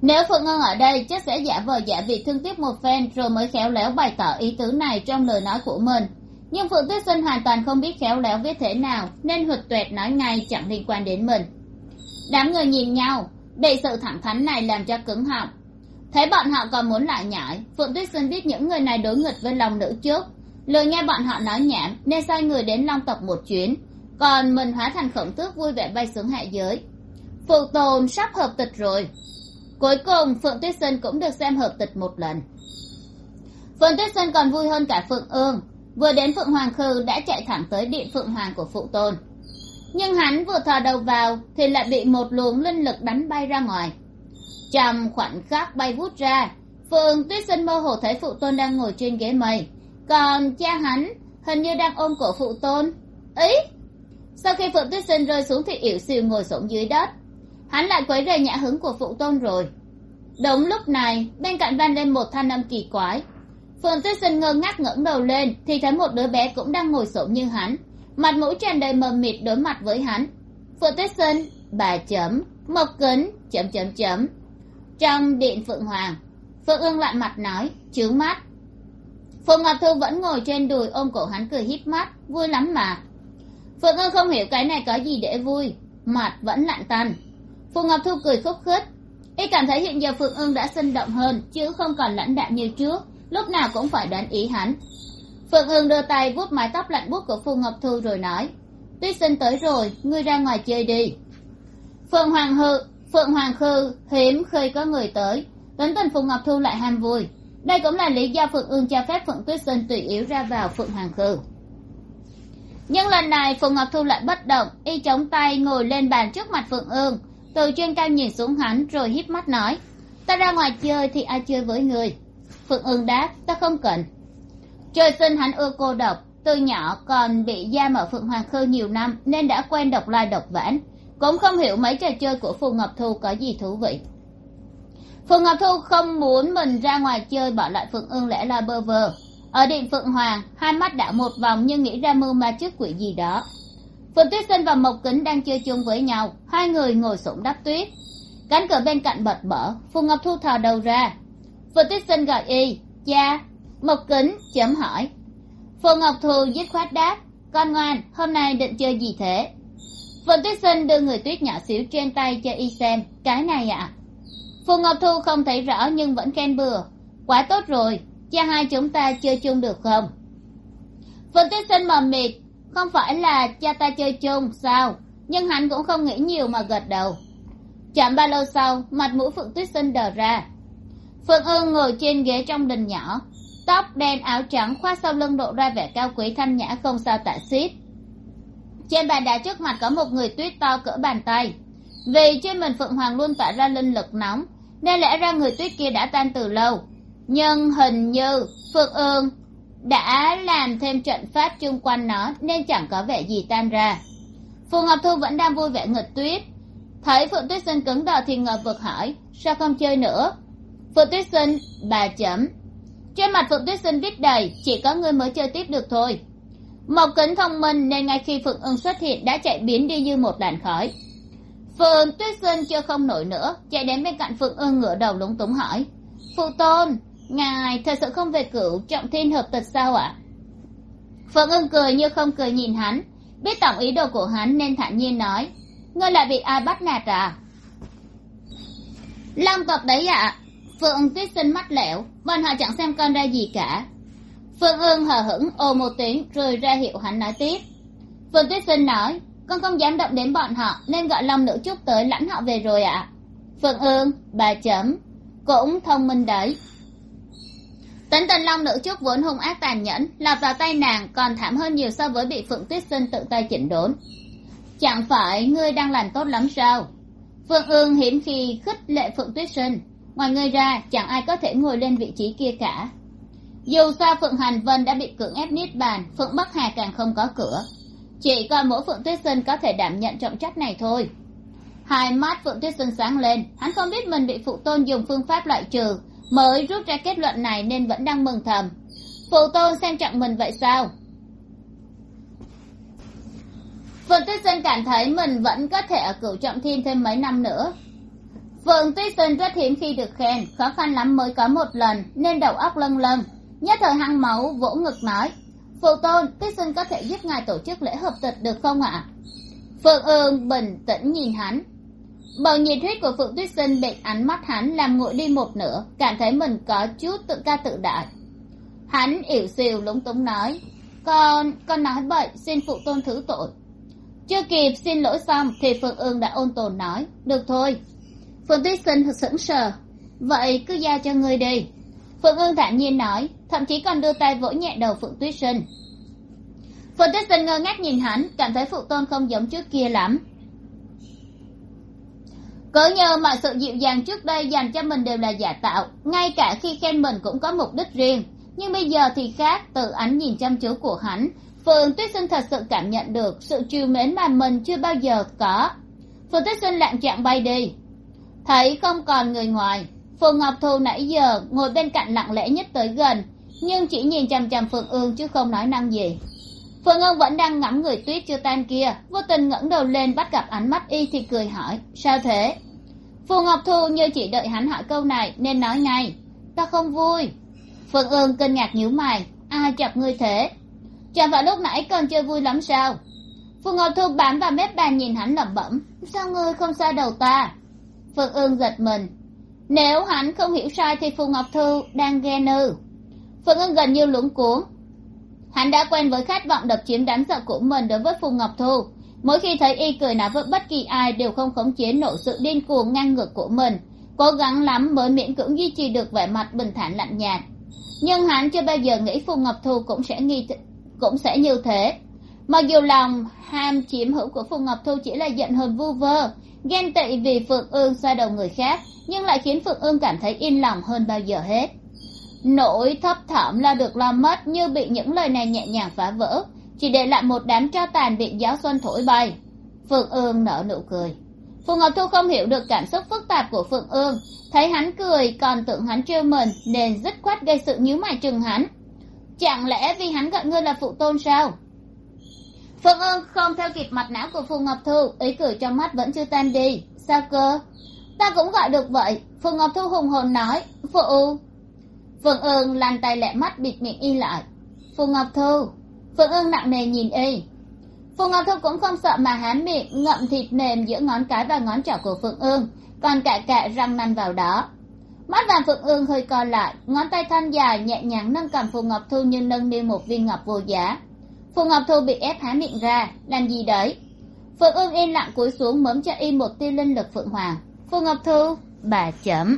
nếu phượng ngân ở đây, chắc sẽ giả vờ giả vị thương tiếc một phen, rồi mới khéo léo bày tỏ ý tứ này trong lời nói của mình. Nhưng phượng tuyết sinh hoàn toàn không biết khéo léo viết thế nào, nên hụt tuệt nói ngay chẳng liên quan đến mình. Đám người nhìn nhau bị sự thẳng thắn này làm cho cứng họng. Thấy bọn họ còn muốn lại nhải, phượng tuyết sinh biết những người này đối nghịch với lòng nữ trước. Lừa nghe bọn họ nói nhảm, nên sai người đến long tộc một chuyến. Còn mình hóa thành khổng tước vui vẻ bay xuống hạ giới. Phụ tồn sắp hợp tịch rồi cuối cùng, phượng tuyết sơn cũng được xem hợp tịch một lần. Phượng tuyết sơn còn vui hơn cả phượng ương. Vừa đến phượng hoàng khư đã chạy thẳng tới điện phượng hoàng của phụ tôn. Nhưng hắn vừa thò đầu vào thì lại bị một luồng linh lực đánh bay ra ngoài. Trong khoảnh khắc bay vút ra, phượng tuyết sinh mơ hồ thấy phụ tôn đang ngồi trên ghế mây. Còn cha hắn hình như đang ôm cổ phụ tôn. Ấy sau khi phượng tuyết sinh rơi xuống thì yểu xìu ngồi xổm dưới đất hắn lại quấy rầy nhã hứng của phụ tôn rồi. Đúng lúc này, bên cạnh vang lên một thanh âm kỳ quái. Phượng tuyết sinh ngơ ngác ngẩng đầu lên, thì thấy một đứa bé cũng đang ngồi xổm như hắn. Mặt mũi tràn đầy mờ mịt đối mặt với hắn. Phượng tuyết sinh bà chấm, mộc kính chấm chấm chấm. Trong điện phượng hoàng, phượng ương lại mặt nói, chướng mắt. Phượng ngọc thu vẫn ngồi trên đùi ôm cổ hắn cười híp mắt, vui lắm mà. Phượng ương không hiểu cái này có gì để vui, mặt vẫn lạnh tăn phù ngọc thu cười khúc khích. Y cảm thấy hiện giờ phượng ương đã sinh động hơn, chứ không còn lãnh đạm như trước. Lúc nào cũng phải đoán ý hắn. Phượng ương đưa tay vuốt mái tóc lạnh buốt của phù ngọc thu rồi nói tuyết sinh tới rồi, ngươi ra ngoài chơi đi. Phượng hoàng hự phượng hoàng khư, hiếm khi có người tới. Tính tình phù ngọc thu lại ham vui. Đây cũng là lý do phượng ương cho phép phượng tuyết sinh tùy yếu ra vào phượng hoàng khư. Nhưng lần này phượng ngọc thu lại bất động, y chống tay ngồi lên bàn trước mặt phượng ương từ trên cao nhìn xuống hắn rồi híp mắt nói, ta ra ngoài chơi thì ai chơi với người phượng ương đáp, ta không cần. Trời sinh hắn ưa cô độc, từ nhỏ còn bị giam ở phượng hoàng khư nhiều năm nên đã quen độc lai độc vãn, cũng không hiểu mấy trò chơi của phù ngọc thu có gì thú vị. Phù ngọc thu không muốn mình ra ngoài chơi bỏ lại phượng ương lẽ là bơ vơ. Ở điện phượng hoàng, hai mắt đảo một vòng nhưng nghĩ ra mưu ma trước quỷ gì đó. Phượng tuyết sinh và mộc kính đang chơi chung với nhau hai người ngồi sụm đắp tuyết. Cánh cửa bên cạnh bật mở, phù ngọc thu thò đầu ra. Phượng tuyết sinh gọi y, cha. Mộc kính chấm hỏi. Phù ngọc thu dứt khoát đáp, con ngoan, hôm nay định chơi gì thế? Phượng tuyết sinh đưa người tuyết nhỏ xíu trên tay cho y xem, cái này ạ. À? phù ngọc thu không thấy rõ nhưng vẫn khen bừa. Quá tốt rồi, cha hai chúng ta chơi chung được không? Phượng tuyết sinh mờ mịt, không phải là cha ta chơi chung, sao? Nhưng hắn cũng không nghĩ nhiều mà gật đầu. Chẳng bao lâu sau, mặt mũi phượng tuyết sinh đờ ra. Phượng ương ngồi trên ghế trong đình nhỏ, tóc đen áo trắng khoác sau lưng độ ra vẻ cao quý thanh nhã không sao tạ xít trên bàn đá trước mặt có một người tuyết to cỡ bàn tay. Vì trên mình phượng hoàng luôn tỏa ra linh lực nóng, nên lẽ ra người tuyết kia đã tan từ lâu. Nhưng hình như phượng ương đã làm thêm trận pháp chung quanh nó, nên chẳng có vẻ gì tan ra phù ngọc thu vẫn đang vui vẻ nghịch tuyết thấy phượng tuyết sinh cứng đờ thì ngờ vực hỏi, sao không chơi nữa? Phượng tuyết sinh, bà chấm trên mặt phượng tuyết sinh viết đầy, chỉ có ngươi mới chơi tiếp được thôi. Mộc kính thông minh nên ngay khi phượng ưng xuất hiện đã chạy biến đi như một làn khói. Phượng tuyết sinh chưa không nổi nữa, chạy đến bên cạnh phượng ưng ngửa đầu lúng túng hỏi, phụ tôn, ngài thật sự không về cửu trọng thiên hợp tật sao ạ? Phượng ưng cười như không cười nhìn hắn biết tổng ý đồ của hắn nên thản nhiên nói, ngươi lại bị ai bắt nạt à? Long tộc đấy ạ. Phượng tuyết sinh mắt lẻo bọn họ chẳng xem con ra gì cả. Phương ương hờ hững, ồ một tiếng, rồi ra hiệu hắn nói tiếp. Phương tuyết sinh nói, con không dám động đến bọn họ, nên gọi long nữ trúc tới lãnh họ về rồi ạ. À. phương ương, bà chấm, cũng thông minh đấy tính tình long nữ trước vốn hung ác tàn nhẫn, lọt vào tay nàng còn thảm hơn nhiều so với bị phượng tuyết sinh tự tay chỉnh đốn. Chẳng phải ngươi đang làm tốt lắm sao? Phương ương hiếm khi khích lệ phượng tuyết sinh ngoài ngươi ra, chẳng ai có thể ngồi lên vị trí kia cả. Dù sao phượng hành vân đã bị cưỡng ép niết bàn, phượng bắc hà càng không có cửa. Chỉ còn mỗi phượng tuyết sinh có thể đảm nhận trọng trách này thôi. Hai mắt phượng tuyết sinh sáng lên, hắn không biết mình bị phụ tôn dùng phương pháp loại trừ mới rút ra kết luận này nên vẫn đang mừng thầm. Phụ tôn xem trọng mình vậy sao? Phượng tuyết sinh cảm thấy mình vẫn có thể ở cửu trọng thiên thêm mấy năm nữa. Phượng tuyết sinh rất hiếm khi được khen, khó khăn lắm mới có một lần, nên đầu óc lâng lâng, nhất thời hăng máu, vỗ ngực nói, phụ tôn, tuyết sinh có thể giúp ngài tổ chức lễ hợp tịch được không ạ? Phượng ương bình tĩnh nhìn hắn bầu nhiệt huyết của phượng tuyết sinh bị ánh mắt hắn làm nguội đi một nửa, cảm thấy mình có chút tự ca tự đại. Hắn ỉu xìu lúng túng nói, con con nói bậy, xin phụ tôn thứ tội. Chưa kịp xin lỗi xong thì phượng ương đã ôn tồn nói, được thôi. Phượng tuyết sinh thật sững sờ, vậy cứ giao cho ngươi đi. Phượng ương thản nhiên nói, thậm chí còn đưa tay vỗ nhẹ đầu phượng tuyết sinh phượng tuyết sinh ngơ ngác nhìn hắn, cảm thấy phụ tôn không giống trước kia lắm cớ nhờ mọi sự dịu dàng trước đây dành cho mình đều là giả tạo, ngay cả khi khen mình cũng có mục đích riêng. Nhưng bây giờ thì khác từ ánh nhìn chăm chú của hắn. Phượng tuyết sinh thật sự cảm nhận được sự trìu mến mà mình chưa bao giờ có. Phượng tuyết sinh lạng trạng bay đi. Thấy không còn người ngoài phù ngọc thu nãy giờ ngồi bên cạnh lặng lẽ nhất tới gần, nhưng chỉ nhìn chằm chằm phượng ương chứ không nói năng gì phương ngân vẫn đang ngắm người tuyết chưa tan kia. Vô tình ngẩng đầu lên bắt gặp ánh mắt y thì cười hỏi, sao thế? Phù ngọc thu như chỉ đợi hắn hỏi câu này nên nói ngay, ta không vui. Phương ương kinh ngạc nhíu mày, ai chọc ngươi thế? Chẳng phải lúc nãy còn chơi vui lắm sao? Phù ngọc thu bám vào mép bàn nhìn hắn lẩm bẩm, sao ngươi không xa đầu ta? Phương ương giật mình, nếu hắn không hiểu sai thì phù ngọc Thu đang ghen ư. Phương ương gần như luống cuống hắn đã quen với khát vọng độc chiếm đám sợ của mình đối với phù ngọc thu. Mỗi khi thấy y cười nói với bất kỳ ai đều không khống chế nổi sự điên cuồng ngang ngược của mình. Cố gắng lắm mới miễn cưỡng duy trì được vẻ mặt bình thản lạnh nhạt. Nhưng hắn chưa bao giờ nghĩ phù ngọc thu cũng sẽ nghi cũng sẽ như thế. Mặc dù lòng ham chiếm hữu của phù ngọc thu chỉ là giận hờn vu vơ, ghen tị vì phượng ương xoa đầu người khác, nhưng lại khiến phượng ương cảm thấy yên lòng hơn bao giờ hết nỗi thấp thỏm lo được lo mất như bị những lời này nhẹ nhàng phá vỡ, chỉ để lại một đám tro tàn bị gió xuân thổi bay. Phượng ương nở nụ cười. Phù ngọc thu không hiểu được cảm xúc phức tạp của phượng ương. Thấy hắn cười, còn tưởng hắn trêu mình, nên dứt khoát gây sự nhíu mày chừng hắn. Chẳng lẽ vì hắn gọi ngươi là phụ tôn sao? Phượng ương không theo kịp mặt não của phù ngọc thu, ý cười trong mắt vẫn chưa tan đi. Sao cơ? Ta cũng gọi được vậy. Phù ngọc thu hùng hồn nói, phụ phượng ương lăn tay lẹ mắt bịt miệng y lại. Phù ngọc thu phượng ương nặng nề nhìn y. Phù ngọc thu cũng không sợ mà há miệng, ngậm thịt mềm giữa ngón cái và ngón trỏ của phượng ương, còn cạ cạ răng năn vào đó. Mắt vàng phượng ương hơi co lại, ngón tay thon dài nhẹ nhàng nâng cầm phù ngọc thu như nâng niu một viên ngọc vô giá. Phù ngọc thu bị ép há miệng ra, làm gì đấy? Phượng ương yên lặng cúi xuống mớm cho y một tia linh lực phượng hoàng. Phù ngọc thu bà chấm.